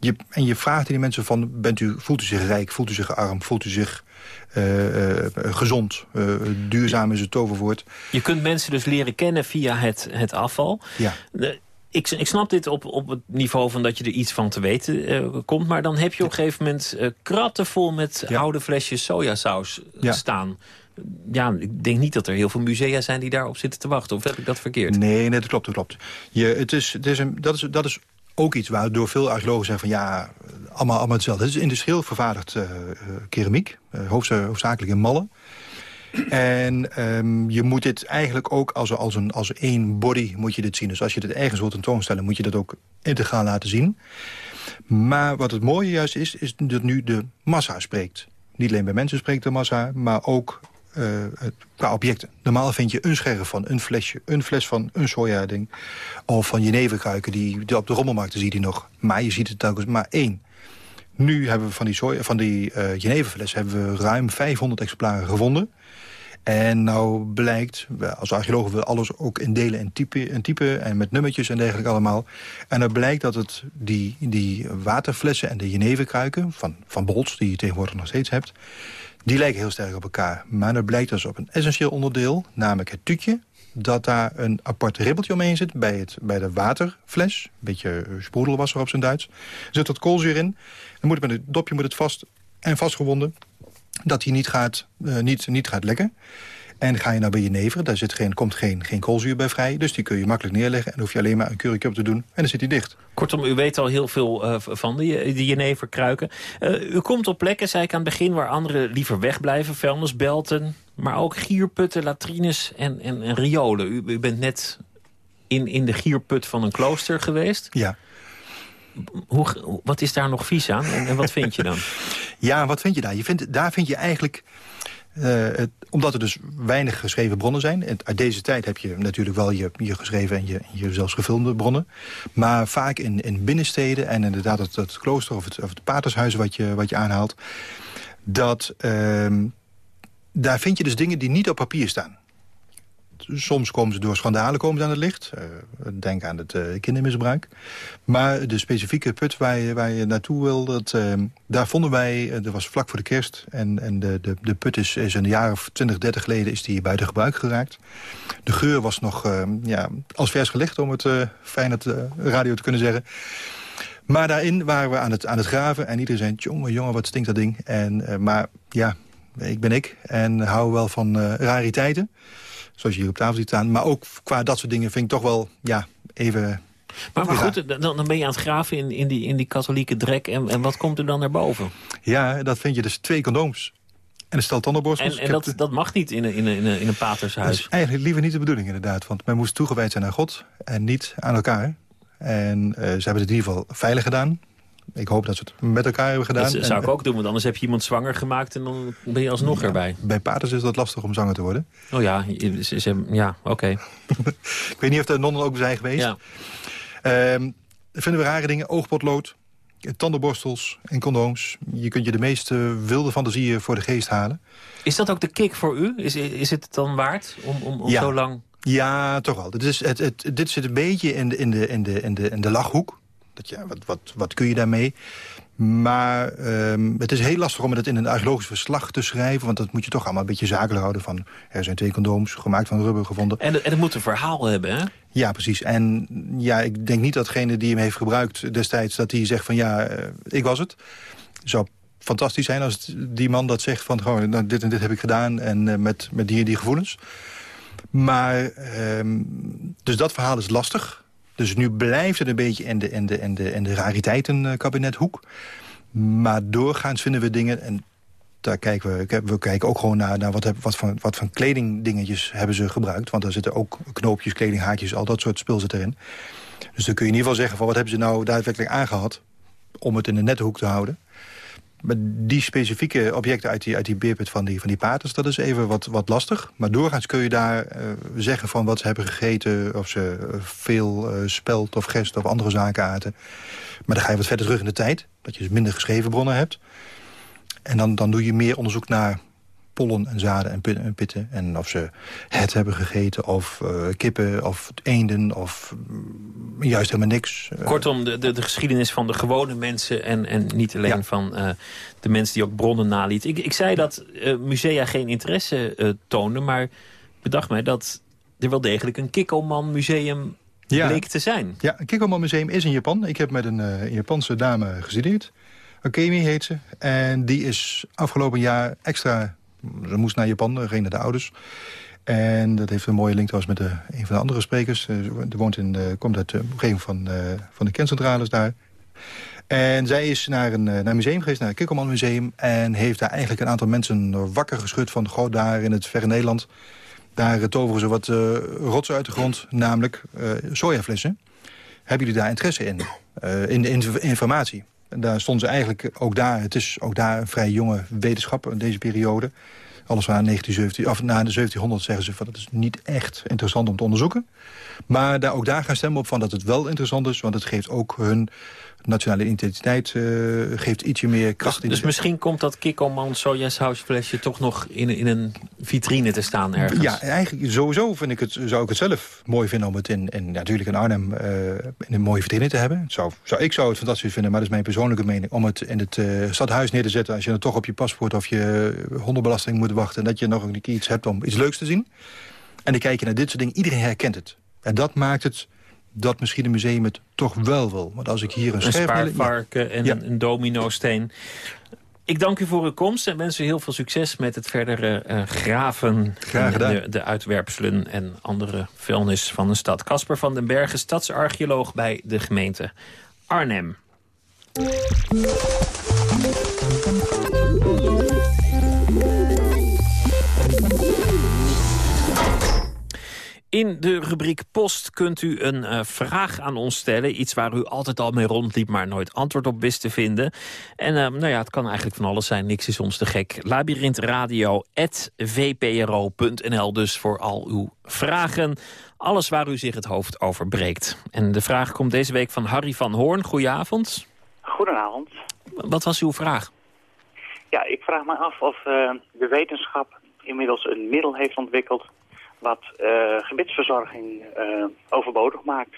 Je, en je vraagt die mensen van, bent u, voelt u zich rijk, voelt u zich arm... voelt u zich uh, uh, gezond, uh, duurzaam is het toverwoord. Je kunt mensen dus leren kennen via het, het afval. Ja. Ik, ik, snap dit op, op het niveau van dat je er iets van te weten komt. Maar dan heb je op een gegeven moment kratten vol met ja. oude flesjes sojasaus ja. staan. Ja, ik denk niet dat er heel veel musea zijn die daarop zitten te wachten. Of heb ik dat verkeerd? Nee, nee dat klopt. Dat, klopt. Je, het is, het is een, dat, is, dat is ook iets waardoor veel archeologen zeggen van ja, allemaal, allemaal hetzelfde. Het is industrieel vervaardigd uh, keramiek, hoofdzakelijk in mallen. En ehm, je moet dit eigenlijk ook als, als, een, als één body moet je dit zien. Dus als je dit ergens wilt tentoonstellen, moet je dat ook integraal laten zien. Maar wat het mooie juist is, is dat nu de massa spreekt. Niet alleen bij mensen spreekt de massa, maar ook uh, qua objecten. Normaal vind je een scherf van een flesje, een fles van een sojading... of van jeneverkruiken, die, op de rommelmarkten zie je die nog. Maar je ziet het telkens maar één. Nu hebben we van die, soja, van die uh, jeneverfles hebben we ruim 500 exemplaren gevonden. En nou blijkt, als archeologen willen alles ook indelen en type, en en met nummertjes en dergelijke allemaal. En dan blijkt dat het die, die waterflessen en de jeneverkruiken van, van die je tegenwoordig nog steeds hebt, die lijken heel sterk op elkaar. Maar er blijkt dus op een essentieel onderdeel, namelijk het tuutje dat daar een apart ribbeltje omheen zit bij, het, bij de waterfles. Een beetje sproedelwasser op zijn Duits. Er zit wat koolzuur in. Dan moet het met het dopje moet het vast en vastgewonden dat hij niet gaat, uh, niet, niet gaat lekken. En ga je nou bij je never, daar zit geen, komt geen, geen koolzuur bij vrij. Dus die kun je makkelijk neerleggen en hoef je alleen maar een kurkje op te doen. En dan zit hij dicht. Kortom, u weet al heel veel uh, van die, die jeneverkruiken. Uh, u komt op plekken, zei ik aan het begin, waar anderen liever wegblijven. Vuilnisbelten, maar ook gierputten, latrines en, en, en riolen. U, u bent net in, in de gierput van een klooster geweest. Ja. Hoe, wat is daar nog vies aan en, en wat vind je dan? (laughs) ja, wat vind je daar? Je vindt, daar vind je eigenlijk... Uh, het, omdat er dus weinig geschreven bronnen zijn. En uit deze tijd heb je natuurlijk wel je, je geschreven en je, zelfs gefilmde bronnen. Maar vaak in, in binnensteden en inderdaad het, het klooster of het, of het patershuis wat je, wat je aanhaalt. Dat, uh, daar vind je dus dingen die niet op papier staan. Soms komen ze door schandalen komen ze aan het licht. Uh, denk aan het uh, kindermisbruik. Maar de specifieke put waar je, waar je naartoe wil... Dat, uh, daar vonden wij, dat was vlak voor de kerst... en, en de, de, de put is, een jaar of 20, 30 geleden is die buiten gebruik geraakt. De geur was nog ja, als vers gelegd, om het fijn radio te kunnen zeggen. Maar daarin waren we aan het, aan het graven en iedereen zei... jongen, jongen, wat stinkt dat ding. En, maar ja, ik ben ik en hou wel van rariteiten zoals je hier op tafel ziet staan. Maar ook qua dat soort dingen vind ik toch wel ja, even... Maar, maar goed, dan, dan ben je aan het graven in, in, die, in die katholieke drek. En, en wat komt er dan naar boven? Ja, dat vind je dus twee condooms. En een stel tandenborstels. En, en dat, dat mag niet in een, in, een, in een patershuis? Dat is eigenlijk liever niet de bedoeling inderdaad. Want men moest toegewijd zijn aan God en niet aan elkaar. En uh, ze hebben het in ieder geval veilig gedaan. Ik hoop dat ze het met elkaar hebben gedaan. Dat zou ik ook doen, want anders heb je iemand zwanger gemaakt... en dan ben je alsnog erbij. Bij paters is dat lastig om zwanger te worden. Oh ja, ze, ze, ja oké. (laughs) ik weet niet of de nonnen ook zijn geweest. Ja. Um, vinden we rare dingen. Oogpotlood, tandenborstels en condooms. Je kunt je de meest wilde fantasieën voor de geest halen. Is dat ook de kick voor u? Is, is het dan waard om, om, om zo lang... Ja, toch wel. Dit, is, het, het, dit zit een beetje in de, in de, in de, in de, in de lachhoek. Dat, ja, wat, wat, wat kun je daarmee? Maar um, het is heel lastig om het in een archeologisch verslag te schrijven... want dat moet je toch allemaal een beetje zakelijk houden. Van, er zijn twee condooms, gemaakt van rubber gevonden. En, en het moet een verhaal hebben, hè? Ja, precies. En ja, ik denk niet dat degene die hem heeft gebruikt destijds... dat hij zegt van ja, uh, ik was het. Zou fantastisch zijn als die man dat zegt van... gewoon nou, dit en dit heb ik gedaan en uh, met, met die en die gevoelens. Maar, um, dus dat verhaal is lastig... Dus nu blijft het een beetje in de, in de, in de, in de rariteitenkabinethoek. Maar doorgaans vinden we dingen... en daar kijken we, we kijken ook gewoon naar, naar wat, heb, wat, van, wat van kledingdingetjes hebben ze gebruikt. Want er zitten ook knoopjes, kledinghaakjes, al dat soort spul zit erin. Dus dan kun je in ieder geval zeggen van wat hebben ze nou daadwerkelijk aangehad... om het in de nette hoek te houden. Maar die specifieke objecten uit die, uit die beerput van die, van die paters... dat is even wat, wat lastig. Maar doorgaans kun je daar uh, zeggen van wat ze hebben gegeten... of ze uh, veel uh, spelt of gest of andere zaken aten. Maar dan ga je wat verder terug in de tijd. Dat je dus minder geschreven bronnen hebt. En dan, dan doe je meer onderzoek naar pollen en zaden en pitten. En of ze het hebben gegeten, of uh, kippen, of eenden, of mm, juist helemaal niks. Kortom, de, de, de, geschiedenis van de gewone mensen... en, en niet alleen ja. van uh, de mensen die ook bronnen naliet. Ik, ik zei dat musea geen interesse toonden, maar bedacht mij dat er wel degelijk een Kikkoman museum ja. bleek te zijn. Ja, een Kikkoman museum is in Japan. Ik heb met een Japanse dame gestudeerd. Akemi heet ze. En die is afgelopen jaar extra ze moest naar Japan, ging naar de ouders. En dat heeft een mooie link trouwens met een van de andere sprekers. Ze woont in, de, komt uit de omgeving van, van de kerncentrales daar. En zij is naar een, naar museum geweest, naar het Museum... en heeft daar eigenlijk een aantal mensen wakker geschud van... goh, daar in het verre Nederland, daar toveren ze wat uh, rotsen uit de grond... namelijk uh, sojaflessen. Hebben jullie daar interesse in? In de informatie. Daar stonden ze eigenlijk ook daar... het is ook daar een vrij jonge wetenschap in deze periode... Alles waar 1917, of na de 1700 zeggen ze van dat is niet echt interessant om te onderzoeken. Maar daar, ook daar gaan stemmen op van dat het wel interessant is, want het geeft ook hun nationale identiteit uh, geeft ietsje meer kracht. Dus, in dus misschien komt dat Kikkelman sojasausflesje toch nog in, in een vitrine te staan ergens? Ja, eigenlijk sowieso vind ik het, zou ik het zelf mooi vinden om het in, in natuurlijk in Arnhem uh, in een mooie vitrine te hebben. Zou, zou, ik zou het fantastisch vinden, maar dat is mijn persoonlijke mening. Om het in het uh, stadhuis neer te zetten als je dan toch op je paspoort of je hondenbelasting moet wachten. En dat je nog een keer iets hebt om iets leuks te zien. En dan kijk je naar dit soort dingen. Iedereen herkent het. En dat maakt het dat misschien een museum het toch wel wil. Want als ik hier een, een spaarvarken en ja. een, een domino-steen... Ik dank u voor uw komst en wens u heel veel succes met het verdere uh, graven... Graag gedaan. De, de uitwerpselen en andere vuilnis van de stad. Casper van den Bergen, stadsarcheoloog bij de gemeente Arnhem. In de rubriek Post kunt u een uh, vraag aan ons stellen. Iets waar u altijd al mee rondliep, maar nooit antwoord op wist te vinden. En uh, nou ja, het kan eigenlijk van alles zijn. Niks is ons te gek. Labyrinthradio.vpro.nl dus voor al uw vragen. Alles waar u zich het hoofd over breekt. En de vraag komt deze week van Harry van Hoorn. Goedenavond. Goedenavond. Wat was uw vraag? Ja, ik vraag me af of uh, de wetenschap inmiddels een middel heeft ontwikkeld wat uh, gebitsverzorging uh, overbodig maakt.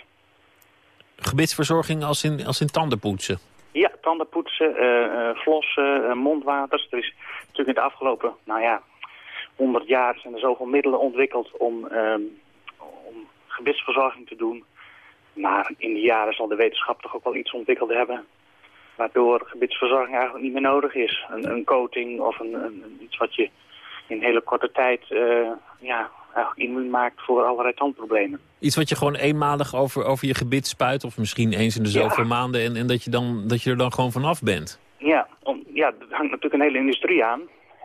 Gebitsverzorging als in, als in tandenpoetsen? Ja, tandenpoetsen, uh, flossen, mondwaters. Er is natuurlijk in de afgelopen, nou ja, 100 jaar zijn er zoveel middelen ontwikkeld om, om gebitsverzorging te doen. Maar in die jaren zal de wetenschap toch ook wel iets ontwikkeld hebben waardoor gebitsverzorging eigenlijk niet meer nodig is. Een, een coating of een, een, iets wat je in hele korte tijd uh, ja, eigenlijk immuun maakt voor allerlei tandproblemen. Iets wat je gewoon eenmalig over, over je gebit spuit... of misschien eens in de zoveel ja. maanden... En, en dat, je dan, dat je er dan gewoon vanaf bent. Ja, om, ja, er hangt natuurlijk een hele industrie aan.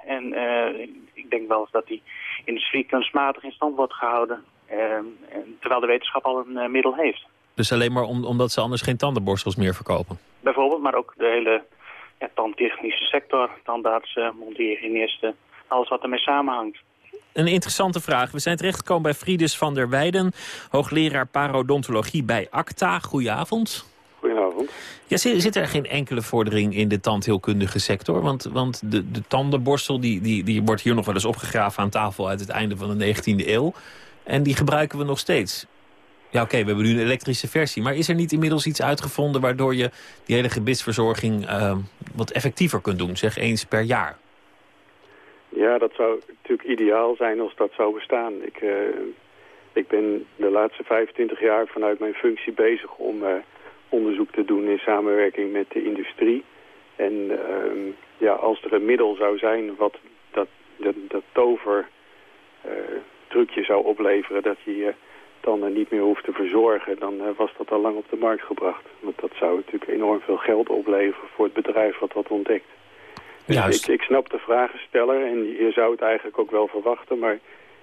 En uh, ik denk wel eens dat die industrie kunstmatig in stand wordt gehouden... Uh, en, terwijl de wetenschap al een uh, middel heeft. Dus alleen maar om, omdat ze anders geen tandenborstels meer verkopen? Bijvoorbeeld, maar ook de hele ja, tandtechnische sector, tandartsen, mondhygiënisten, alles wat ermee samenhangt. Een interessante vraag. We zijn terechtgekomen bij Friedis van der Weijden, hoogleraar parodontologie bij ACTA. Goedenavond. Goedenavond. Ja, zit, zit, er geen enkele vordering in de tandheelkundige sector? Want, want de, de tandenborstel die, die, die wordt hier nog wel eens opgegraven aan tafel uit het einde van de 19e eeuw. En die gebruiken we nog steeds. Ja, oké, okay, we hebben nu een elektrische versie. Maar is er niet inmiddels iets uitgevonden waardoor je die hele gebitsverzorging uh, wat effectiever kunt doen? Zeg eens per jaar. Ja, dat zou natuurlijk ideaal zijn als dat zou bestaan. Ik, uh, ik ben de laatste 25 jaar vanuit mijn functie bezig om uh, onderzoek te doen in samenwerking met de industrie. En uh, ja, als er een middel zou zijn wat dat, dat, dat tover trucje zou opleveren... dat je dan niet meer hoeft te verzorgen, dan was dat al lang op de markt gebracht. Want dat zou natuurlijk enorm veel geld opleveren voor het bedrijf wat dat ontdekt. Dus ik, ik, snap de vragensteller en je zou het eigenlijk ook wel verwachten, maar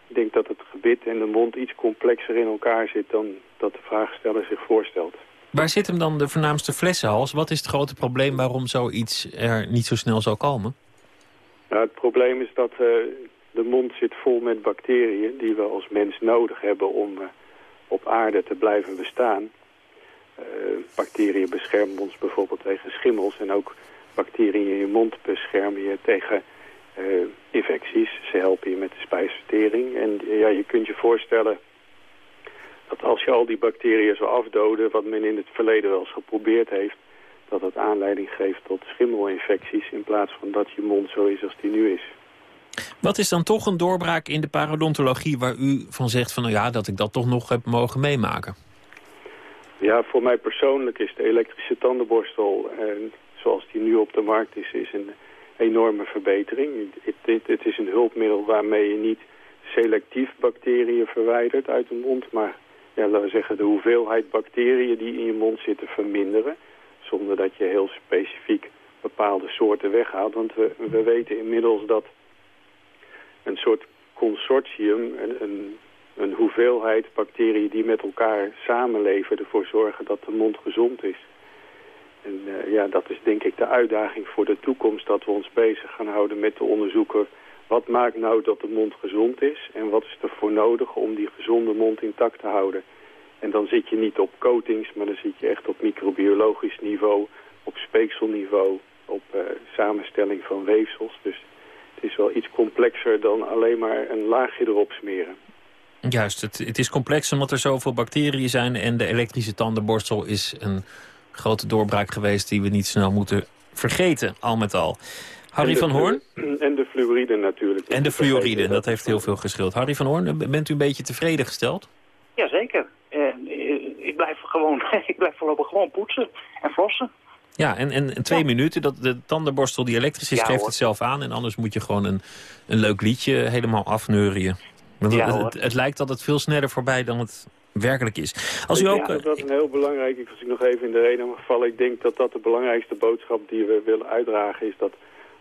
ik denk dat het gebit en de mond iets complexer in elkaar zit dan dat de vraagsteller zich voorstelt. Waar zit hem dan de voornaamste flessenhals? Wat is het grote probleem waarom zoiets er niet zo snel zal komen? Nou, het probleem is dat uh, de mond zit vol met bacteriën die we als mens nodig hebben om uh, op aarde te blijven bestaan. Uh, bacteriën beschermen ons bijvoorbeeld tegen schimmels en ook bacteriën in je mond beschermen je tegen uh, infecties. Ze helpen je met de spijsvertering. En ja, je kunt je voorstellen dat als je al die bacteriën zou afdoden... wat men in het verleden wel eens geprobeerd heeft... dat dat aanleiding geeft tot schimmelinfecties... in plaats van dat je mond zo is als die nu is. Wat is dan toch een doorbraak in de parodontologie... waar u van zegt van nou ja, dat ik dat toch nog heb mogen meemaken? Ja, voor mij persoonlijk is de elektrische tandenborstel... Uh, zoals die nu op de markt is, is een enorme verbetering. Het, het, het, is een hulpmiddel waarmee je niet selectief bacteriën verwijdert uit de mond, maar ja, laten we zeggen de hoeveelheid bacteriën die in je mond zitten verminderen. zonder dat je heel specifiek bepaalde soorten weghaalt. Want we, we weten inmiddels dat een soort consortium, een, een, een hoeveelheid bacteriën die met elkaar samenleven, ervoor zorgen dat de mond gezond is. En uh, ja, dat is denk ik de uitdaging voor de toekomst, dat we ons bezig gaan houden met te onderzoeken wat maakt nou dat de mond gezond is en wat is er voor nodig om die gezonde mond intact te houden. En dan zit je niet op coatings, maar dan zit je echt op microbiologisch niveau, op speekselniveau, op uh, samenstelling van weefsels. Dus het is wel iets complexer dan alleen maar een laagje erop smeren. Juist, het, het is complex omdat er zoveel bacteriën zijn... en de elektrische tandenborstel is een grote doorbraak geweest... die we niet snel moeten vergeten, al met al. Harry van Hoorn? En de fluoride natuurlijk. En de fluoride, dat heeft heel veel geschild. Harry van Hoorn, bent u een beetje tevreden gesteld? Jazeker. Uh, ik blijf gewoon, (laughs) ik blijf voorlopig gewoon poetsen en flossen. Ja, en, en, twee minuten, dat, de tandenborstel die elektrisch is, geeft het zelf aan. En anders moet je gewoon een, een leuk liedje helemaal afneurien. Want ja, het, het, lijkt altijd veel sneller voorbij dan het werkelijk is. Als u ook, ja, dat is een heel belangrijk, als ik nog even in de reden mag vallen. Ik denk dat dat de belangrijkste boodschap die we willen uitdragen is dat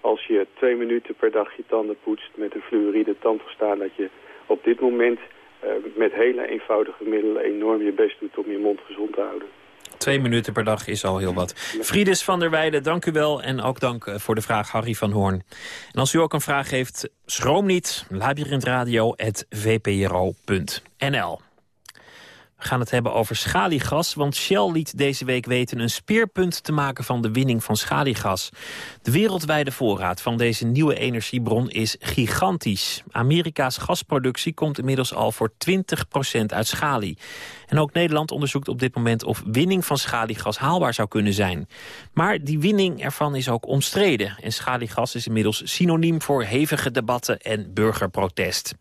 als je twee minuten per dag je tanden poetst met een fluoride tandpasta, dat je op dit moment uh, met hele eenvoudige middelen enorm je best doet om je mond gezond te houden. Twee minuten per dag is al heel wat. Friedes van der Weijden, dank u wel. En ook dank eh, voor de vraag Harry van Hoorn. En als u ook een vraag heeft, schroom niet. labyrinthradio.vpro.nl we gaan het hebben over schaliegas, want Shell liet deze week weten een speerpunt te maken van de winning van schaliegas. De wereldwijde voorraad van deze nieuwe energiebron is gigantisch. Amerika's gasproductie komt inmiddels al voor 20% uit schalie. En ook Nederland onderzoekt op dit moment of winning van schaliegas haalbaar zou kunnen zijn. Maar die winning ervan is ook omstreden. En schaliegas is inmiddels synoniem voor hevige debatten en burgerprotest.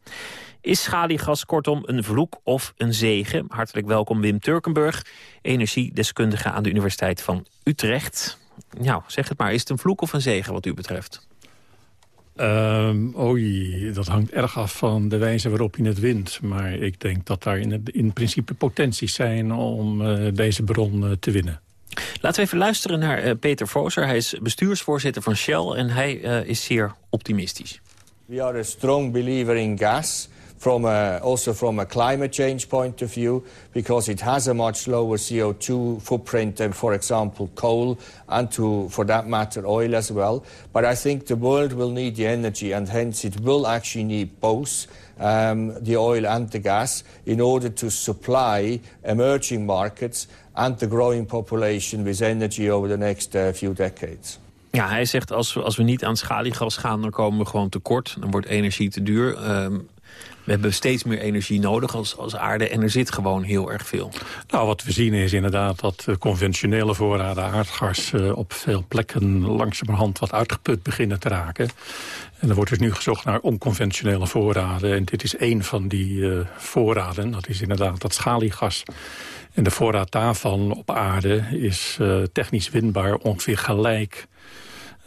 Is schaliegas kortom een vloek of een zegen? Hartelijk welkom Wim Turkenburg, energiedeskundige aan de Universiteit van Utrecht. Nou, zeg het maar, is het een vloek of een zegen wat u betreft? Um, oei, dat hangt erg af van de wijze waarop je het wint. Maar ik denk dat daar in, in principe potenties zijn om uh, deze bron uh, te winnen. Laten we even luisteren naar uh, Peter Voser. Hij is bestuursvoorzitter van Shell en hij is zeer optimistisch. We are a strong believer in gas. From a, also from a climate change point of view, because it has a much lower CO2 footprint than, for example, coal and, to, for that matter, oil as well. But I think the world will need the energy, and hence it will actually need both um, the oil and the gas in order to supply emerging markets and the growing population with energy over the next uh, few decades. Ja, hij zegt als we, als we niet aan schaliegas gaan, dan komen we gewoon tekort. Dan wordt energie te duur. Um, we hebben steeds meer energie nodig als, als aarde en er zit gewoon heel erg veel. Nou, wat we zien is inderdaad dat conventionele voorraden aardgas... Uh, op veel plekken langzamerhand wat uitgeput beginnen te raken. En er wordt dus nu gezocht naar onconventionele voorraden. En dit is één van die uh, voorraden. Dat is inderdaad dat schaliegas. En de voorraad daarvan op aarde is uh, technisch winbaar ongeveer gelijk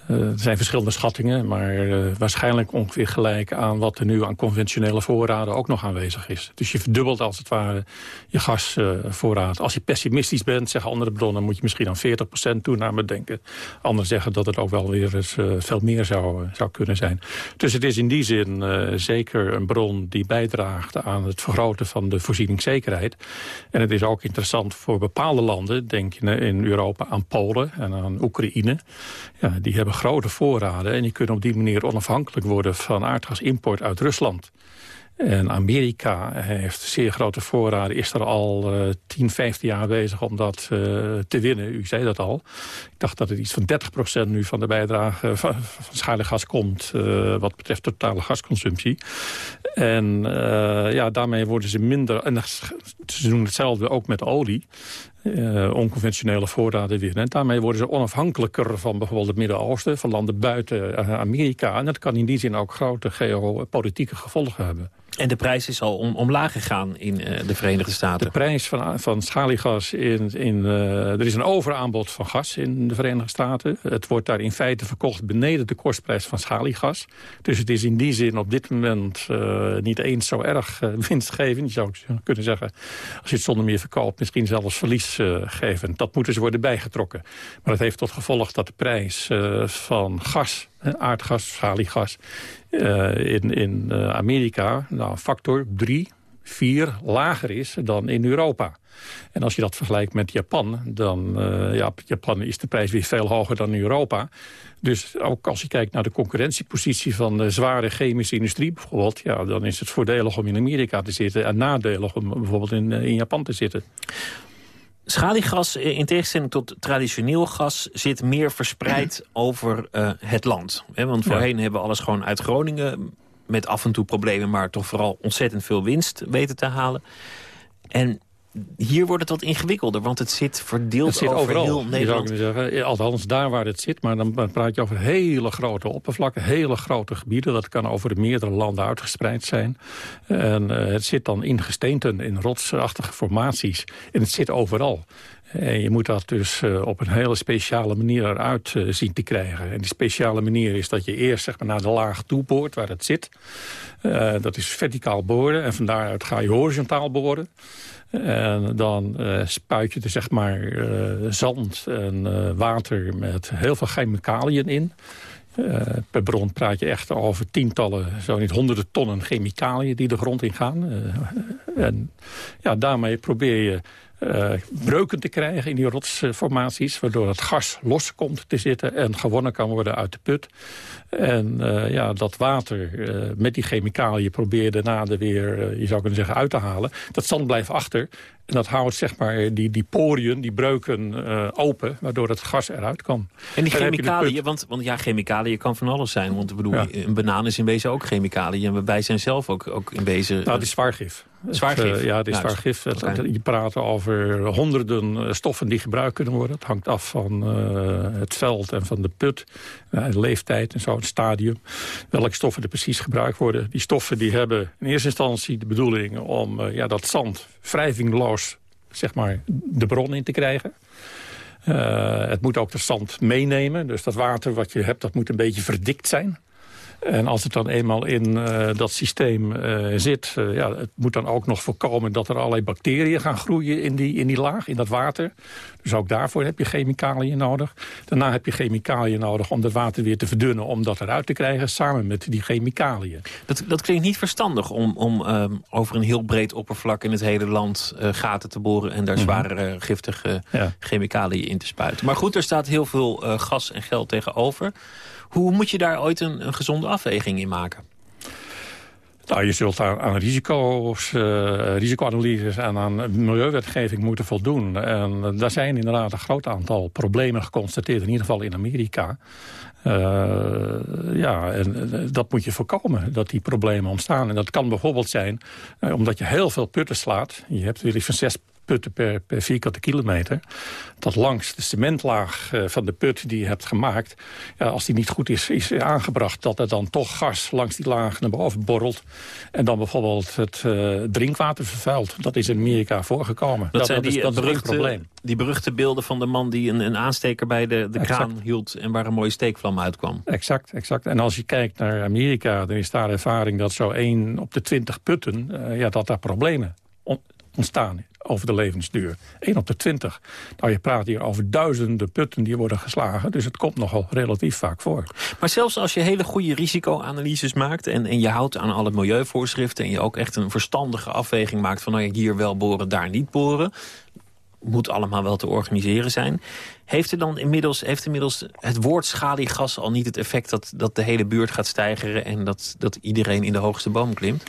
er zijn verschillende schattingen, maar uh, waarschijnlijk ongeveer gelijk aan wat er nu aan conventionele voorraden ook nog aanwezig is. Dus je verdubbelt als het ware je gasvoorraad. Als je pessimistisch bent, zeggen andere bronnen, moet je misschien aan 40% toename denken. Anderen zeggen dat het ook wel weer eens uh, veel meer zou, zou kunnen zijn. Dus het is in die zin zeker een bron die bijdraagt aan het vergroten van de voorzieningszekerheid. En het is ook interessant voor bepaalde landen, denk je in Europa aan Polen en aan Oekraïne. Ja, die hebben grote voorraden. En die kunnen op die manier onafhankelijk worden van aardgasimport uit Rusland. En Amerika heeft zeer grote voorraden, is er al uh, 10, 15 jaar bezig om dat uh, te winnen. U zei dat al. Ik dacht dat het iets van 30% nu van de bijdrage van, van komt... Uh, wat betreft totale gasconsumptie. En uh, ja, daarmee worden ze minder... En ze doen hetzelfde ook met olie uh, onconventionele voorraden winnen. En daarmee worden ze onafhankelijker van bijvoorbeeld het Midden-Oosten... van landen buiten uh, Amerika. En dat kan in die zin ook grote geopolitieke gevolgen hebben. En de prijs is al om, omlaag gegaan in uh, de Verenigde Staten. De prijs van, van schaliegas, in, in, uh, er is een overaanbod van gas in de Verenigde Staten. Het wordt daar in feite verkocht beneden de kostprijs van schaliegas. Dus het is in die zin op dit moment uh, niet eens zo erg winstgevend. Je zou kunnen zeggen, als je het zonder meer verkoopt, misschien zelfs verliesgevend. Dat moeten ze worden bijgetrokken. Maar het heeft tot gevolg dat de prijs van gas aardgas, schaliegas, uh, in, in uh, Amerika nou, factor 3, 4 lager is dan in Europa. En als je dat vergelijkt met Japan, dan uh, ja, Japan is de prijs weer veel hoger dan in Europa. Dus ook als je kijkt naar de concurrentiepositie van de zware chemische industrie bijvoorbeeld... Ja, dan is het voordelig om in Amerika te zitten en nadelig om bijvoorbeeld in, in Japan te zitten. Schaliegas, eh, in tegenstelling tot traditioneel gas... zit meer verspreid over uh, het land. want voorheen ja. hebben we alles gewoon uit Groningen... met af en toe problemen, maar toch vooral ontzettend veel winst weten te halen. En hier wordt het wat ingewikkelder, want het zit verdeeld het zit over overal, heel Nederland. Zou zeggen. Eh, althans, daar waar het zit. Maar dan praat je over hele grote oppervlakken, hele grote gebieden. Dat kan over meerdere landen uitgespreid zijn. En uh, het zit dan in gesteenten, in rotsachtige formaties. En het zit overal. En je moet dat dus uh, op een hele speciale manier eruit uh, zien te krijgen. En die speciale manier is dat je eerst zeg maar, naar de laag toe boort waar het zit. Uh, dat is verticaal boren en van daaruit ga je horizontaal boren. En dan spuit je er zeg maar zand en water met heel veel chemicaliën in. per bron praat je echt over tientallen, zo niet honderden tonnen chemicaliën die de grond in gaan. en ja, daarmee probeer je uh, breuken te krijgen in die rotsformaties... waardoor het gas los komt te zitten en gewonnen kan worden uit de put. En uh, ja, dat water uh, met die chemicaliën probeer daarna er weer, je zou kunnen zeggen, uit te halen. Dat zand blijft achter en dat houdt zeg maar die, die poriën, die breuken open, waardoor het gas eruit kan. En die chemicaliën, want, want ja, chemicaliën kan van alles zijn. Want ik bedoel, ja. een banaan is in wezen ook chemicaliën. En wij zijn zelf ook, ook in wezen... Nou, het is zwaargif. Zwaargif? Het, uh, ja, het is nou, zwaargif. Het, je praat over honderden stoffen die gebruikt kunnen worden. Het hangt af van uh, het veld en van de put. de leeftijd en zo, het stadium. Welke stoffen er precies gebruikt worden. Die stoffen die hebben in eerste instantie de bedoeling om ja, dat zand wrijvingloos zeg maar, de bron in te krijgen. Uh, het moet ook de zand meenemen. Dus dat water wat je hebt, dat moet een beetje verdikt zijn. En als het dan eenmaal in uh, dat systeem uh, zit... Uh, ja, het moet dan ook nog voorkomen dat er allerlei bacteriën gaan groeien in die, in die laag, in dat water. Dus ook daarvoor heb je chemicaliën nodig. Daarna heb je chemicaliën nodig om dat water weer te verdunnen... om dat eruit te krijgen, samen met die chemicaliën. Dat, dat klinkt niet verstandig om, om um, over een heel breed oppervlak... in het hele land gaten te boren en daar zware mm -hmm. giftige ja. chemicaliën in te spuiten. Maar goed, er staat heel veel gas en geld tegenover... Hoe moet je daar ooit een, een gezonde afweging in maken? Nou, je zult aan, risico's, uh, risicoanalyses en aan milieuwetgeving moeten voldoen. En daar zijn inderdaad een groot aantal problemen geconstateerd, in ieder geval in Amerika. Uh, ja, en dat moet je voorkomen, dat die problemen ontstaan. En dat kan bijvoorbeeld zijn, omdat je heel veel putten slaat. Je hebt weer van zes putten per, per vierkante kilometer. Dat langs de cementlaag uh, van de put die je hebt gemaakt... Ja, als die niet goed is, is aangebracht... dat er dan toch gas langs die laag naar boven borrelt... en dan bijvoorbeeld het uh, drinkwater vervuilt. Dat is in Amerika voorgekomen. Dat, dat zijn dat die, is, dat beruchte, probleem. die beruchte beelden van de man die een, een aansteker bij de, de kraan hield... en waar een mooie steekvlam uitkwam. Exact, exact. En als je kijkt naar Amerika... dan is daar ervaring dat zo één op de twintig putten... Uh, ja, dat daar problemen ontstaan over de levensduur. 1 op de 20. Nou, je praat hier over duizenden putten die worden geslagen. Dus het komt nogal relatief vaak voor. Maar zelfs als je hele goede risicoanalyses maakt... en, en je houdt aan alle milieuvoorschriften... en je ook echt een verstandige afweging maakt van... nou, hier wel boren, daar niet boren moet allemaal wel te organiseren zijn. Heeft, er dan inmiddels, heeft inmiddels het woord schaliegas al niet het effect... dat, dat de hele buurt gaat stijgeren en dat, dat iedereen in de hoogste boom klimt?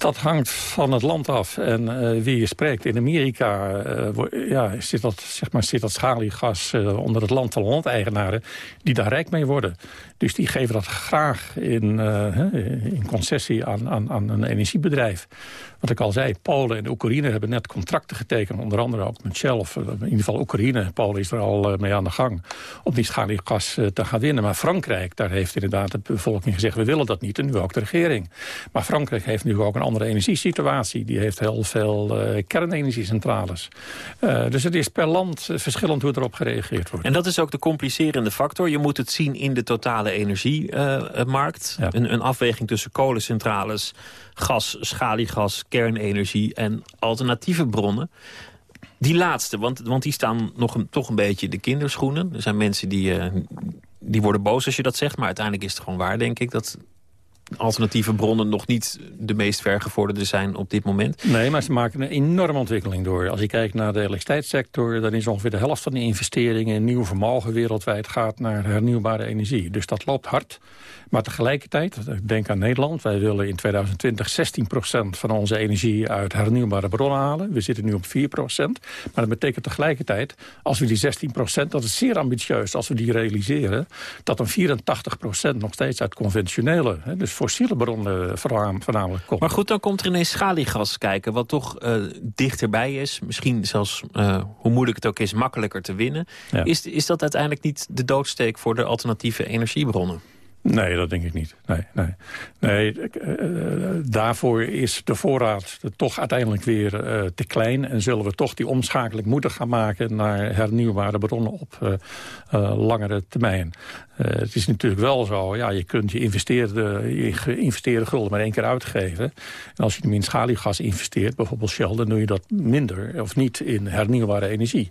Dat hangt van het land af. En uh, wie je spreekt in Amerika uh, ja, zit, dat, zeg maar, zit dat schaliegas uh, onder het land van landeigenaren... die daar rijk mee worden. Dus die geven dat graag in, in concessie aan, aan, aan een energiebedrijf. Wat ik al zei, Polen en Oekraïne hebben net contracten getekend. Onder andere ook met Shell, of in ieder geval Oekraïne. Polen is er al mee aan de gang om die schaliegas te gaan winnen. Maar Frankrijk, daar heeft inderdaad de bevolking gezegd... we willen dat niet en nu ook de regering. Maar Frankrijk heeft nu ook een andere energiesituatie. Die heeft heel veel kernenergiecentrales. Dus het is per land verschillend hoe erop gereageerd wordt. En dat is ook de complicerende factor. Je moet het zien in de totale energiemarkt. Ja. een, een afweging tussen kolencentrales, gas, schaliegas, kernenergie en alternatieve bronnen. Die laatste, want, want die staan nog een, toch een beetje de kinderschoenen. Er zijn mensen die, uh, die worden boos als je dat zegt. Maar uiteindelijk is het gewoon waar, denk ik... dat alternatieve bronnen nog niet de meest vergevorderde zijn op dit moment. Nee, maar ze maken een enorme ontwikkeling door. Als je kijkt naar de elektriciteitssector... dan is ongeveer de helft van de investeringen in nieuw vermogen wereldwijd gaat naar hernieuwbare energie. Dus dat loopt hard. Maar tegelijkertijd, denk aan Nederland... wij willen in 2020 16% van onze energie uit hernieuwbare bronnen halen. We zitten nu op 4% Maar dat betekent tegelijkertijd, als we die 16% dat is zeer ambitieus als we die realiseren... dat dan 84% nog steeds uit conventionele, hè, dus fossiele bronnen voornamelijk komt. Maar goed, dan komt er ineens schaliegas kijken... wat toch uh, dichterbij is. Misschien zelfs, uh, hoe moeilijk het ook is, makkelijker te winnen. Ja. Is, is dat uiteindelijk niet de doodsteek voor de alternatieve energiebronnen? Nee, dat denk ik niet. Nee, nee. nee uh, daarvoor is de voorraad toch uiteindelijk weer uh, te klein... en zullen we toch die omschakeling moeten gaan maken... naar hernieuwbare bronnen op langere termijn. Het is natuurlijk wel zo, ja, je kunt je investeerde, je geïnvesteerde gulden maar één keer uitgeven. En als je in schaliegas investeert, bijvoorbeeld Shell... dan doe je dat minder of niet in hernieuwbare energie.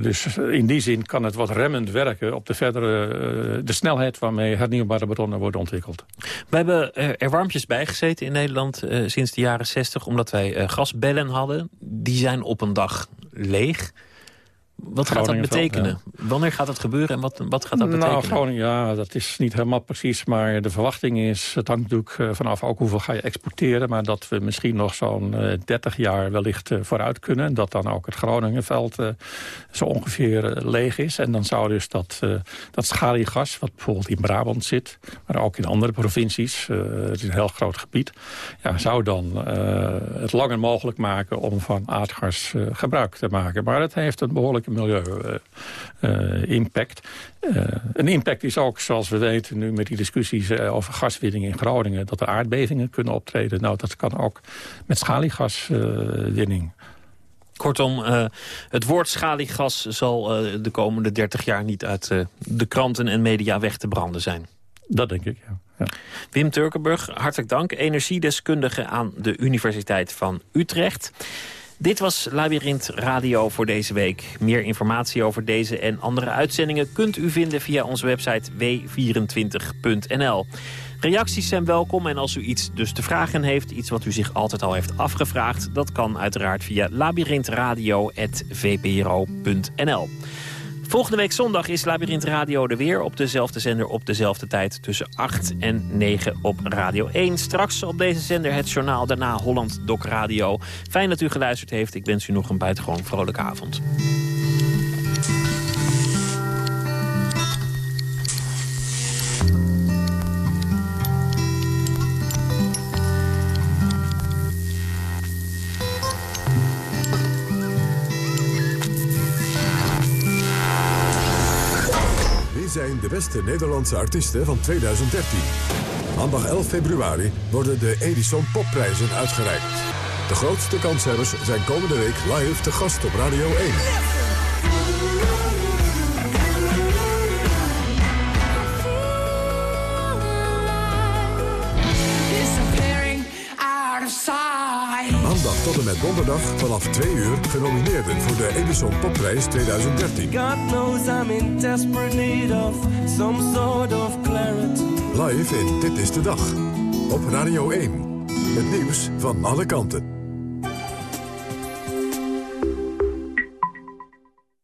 dus in die zin kan het wat remmend werken op de verdere de snelheid... Waarmee hernieuwbare bronnen worden ontwikkeld. We hebben er warmpjes bij gezeten in Nederland sinds de jaren 60... omdat wij gasbellen hadden. Die zijn op een dag leeg. Wat gaat dat betekenen? Ja. Wanneer gaat dat gebeuren en wat, wat gaat dat betekenen? Nou, gewoon, ja, dat is niet helemaal precies. Maar de verwachting is, het hangt natuurlijk vanaf ook hoeveel ga je exporteren. Maar dat we misschien nog zo'n uh, 30 jaar wellicht uh, vooruit kunnen. En dat dan ook het Groningenveld uh, zo ongeveer leeg is. En dan zou dus dat, dat schaliegas, wat bijvoorbeeld in Brabant zit. Maar ook in andere provincies. het is een heel groot gebied. Ja, zou dan het langer mogelijk maken om van aardgas gebruik te maken. Maar het heeft een behoorlijke milieu-impact. Uh, uh, een impact is ook, zoals we weten nu met die discussies uh, over gaswinning in Groningen... dat er aardbevingen kunnen optreden. Nou, dat kan ook met schaliegaswinning. Kortom, uh, het woord schaliegas zal de komende 30 jaar niet uit de kranten en media weg te branden zijn. Dat denk ik, ja. ja. Wim Turkenburg, hartelijk dank. Energiedeskundige aan de Universiteit van Utrecht. Dit was Labyrinth Radio voor deze week. Meer informatie over deze en andere uitzendingen kunt u vinden via onze website w24.nl. Reacties zijn welkom en als u iets dus te vragen heeft... iets wat u zich altijd al heeft afgevraagd... dat kan uiteraard via labyrinthradio.vpro.nl. Volgende week zondag is Labyrinth Radio er weer op dezelfde zender op dezelfde tijd tussen 8 en 9 op Radio 1. Straks op deze zender het journaal, daarna Holland Doc Radio. Fijn dat u geluisterd heeft. Ik wens u nog een buitengewoon vrolijke avond. De beste Nederlandse artiesten van 2013. Maandag 11 februari worden de Edison Popprijzen uitgereikt. De grootste kanshebbers zijn komende week live te gast op Radio 1. Maandag tot en met donderdag vanaf 2 uur genomineerden voor de Edison Popprijs 2013. God knows I'm in desperate need of some sort of clarity. Live in Dit is de Dag. Op Radio 1. Het nieuws van alle kanten.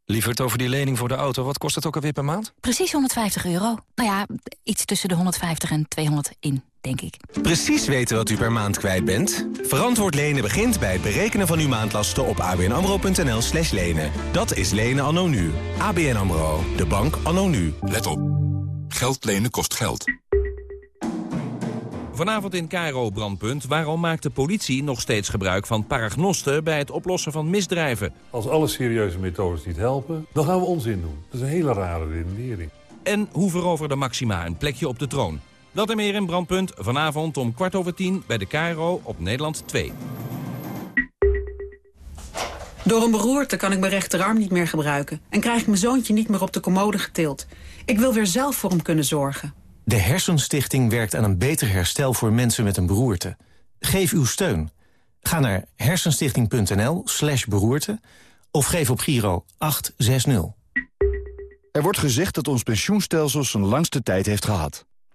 Lieverd, over die lening voor de auto, wat kost het ook alweer per maand? Precies 150 euro. Nou ja, iets tussen de 150 en 200 in denk ik. Precies weten wat u per maand kwijt bent? Verantwoord lenen begint bij het berekenen van uw maandlasten op abnamro.nl slash lenen. Dat is lenen anno nu. ABN AMRO, de bank anno nu. Let op. Geld lenen kost geld. Vanavond in Cairo Brandpunt. Waarom maakt de politie nog steeds gebruik van paragnosten... bij het oplossen van misdrijven? Als alle serieuze methodes niet helpen, dan gaan we onzin doen. Dat is een hele rare redenering. En hoe veroverde Maxima een plekje op de troon? Dat en meer in Brandpunt. Vanavond om kwart over tien bij de Cairo op Nederland 2. Door een beroerte kan ik mijn rechterarm niet meer gebruiken... en krijg ik mijn zoontje niet meer op de commode getild. Ik wil weer zelf voor hem kunnen zorgen. De Hersenstichting werkt aan een beter herstel voor mensen met een beroerte. Geef uw steun. Ga naar hersenstichting.nl slash beroerte... of geef op Giro 860. Er wordt gezegd dat ons pensioenstelsel zijn langste tijd heeft gehad.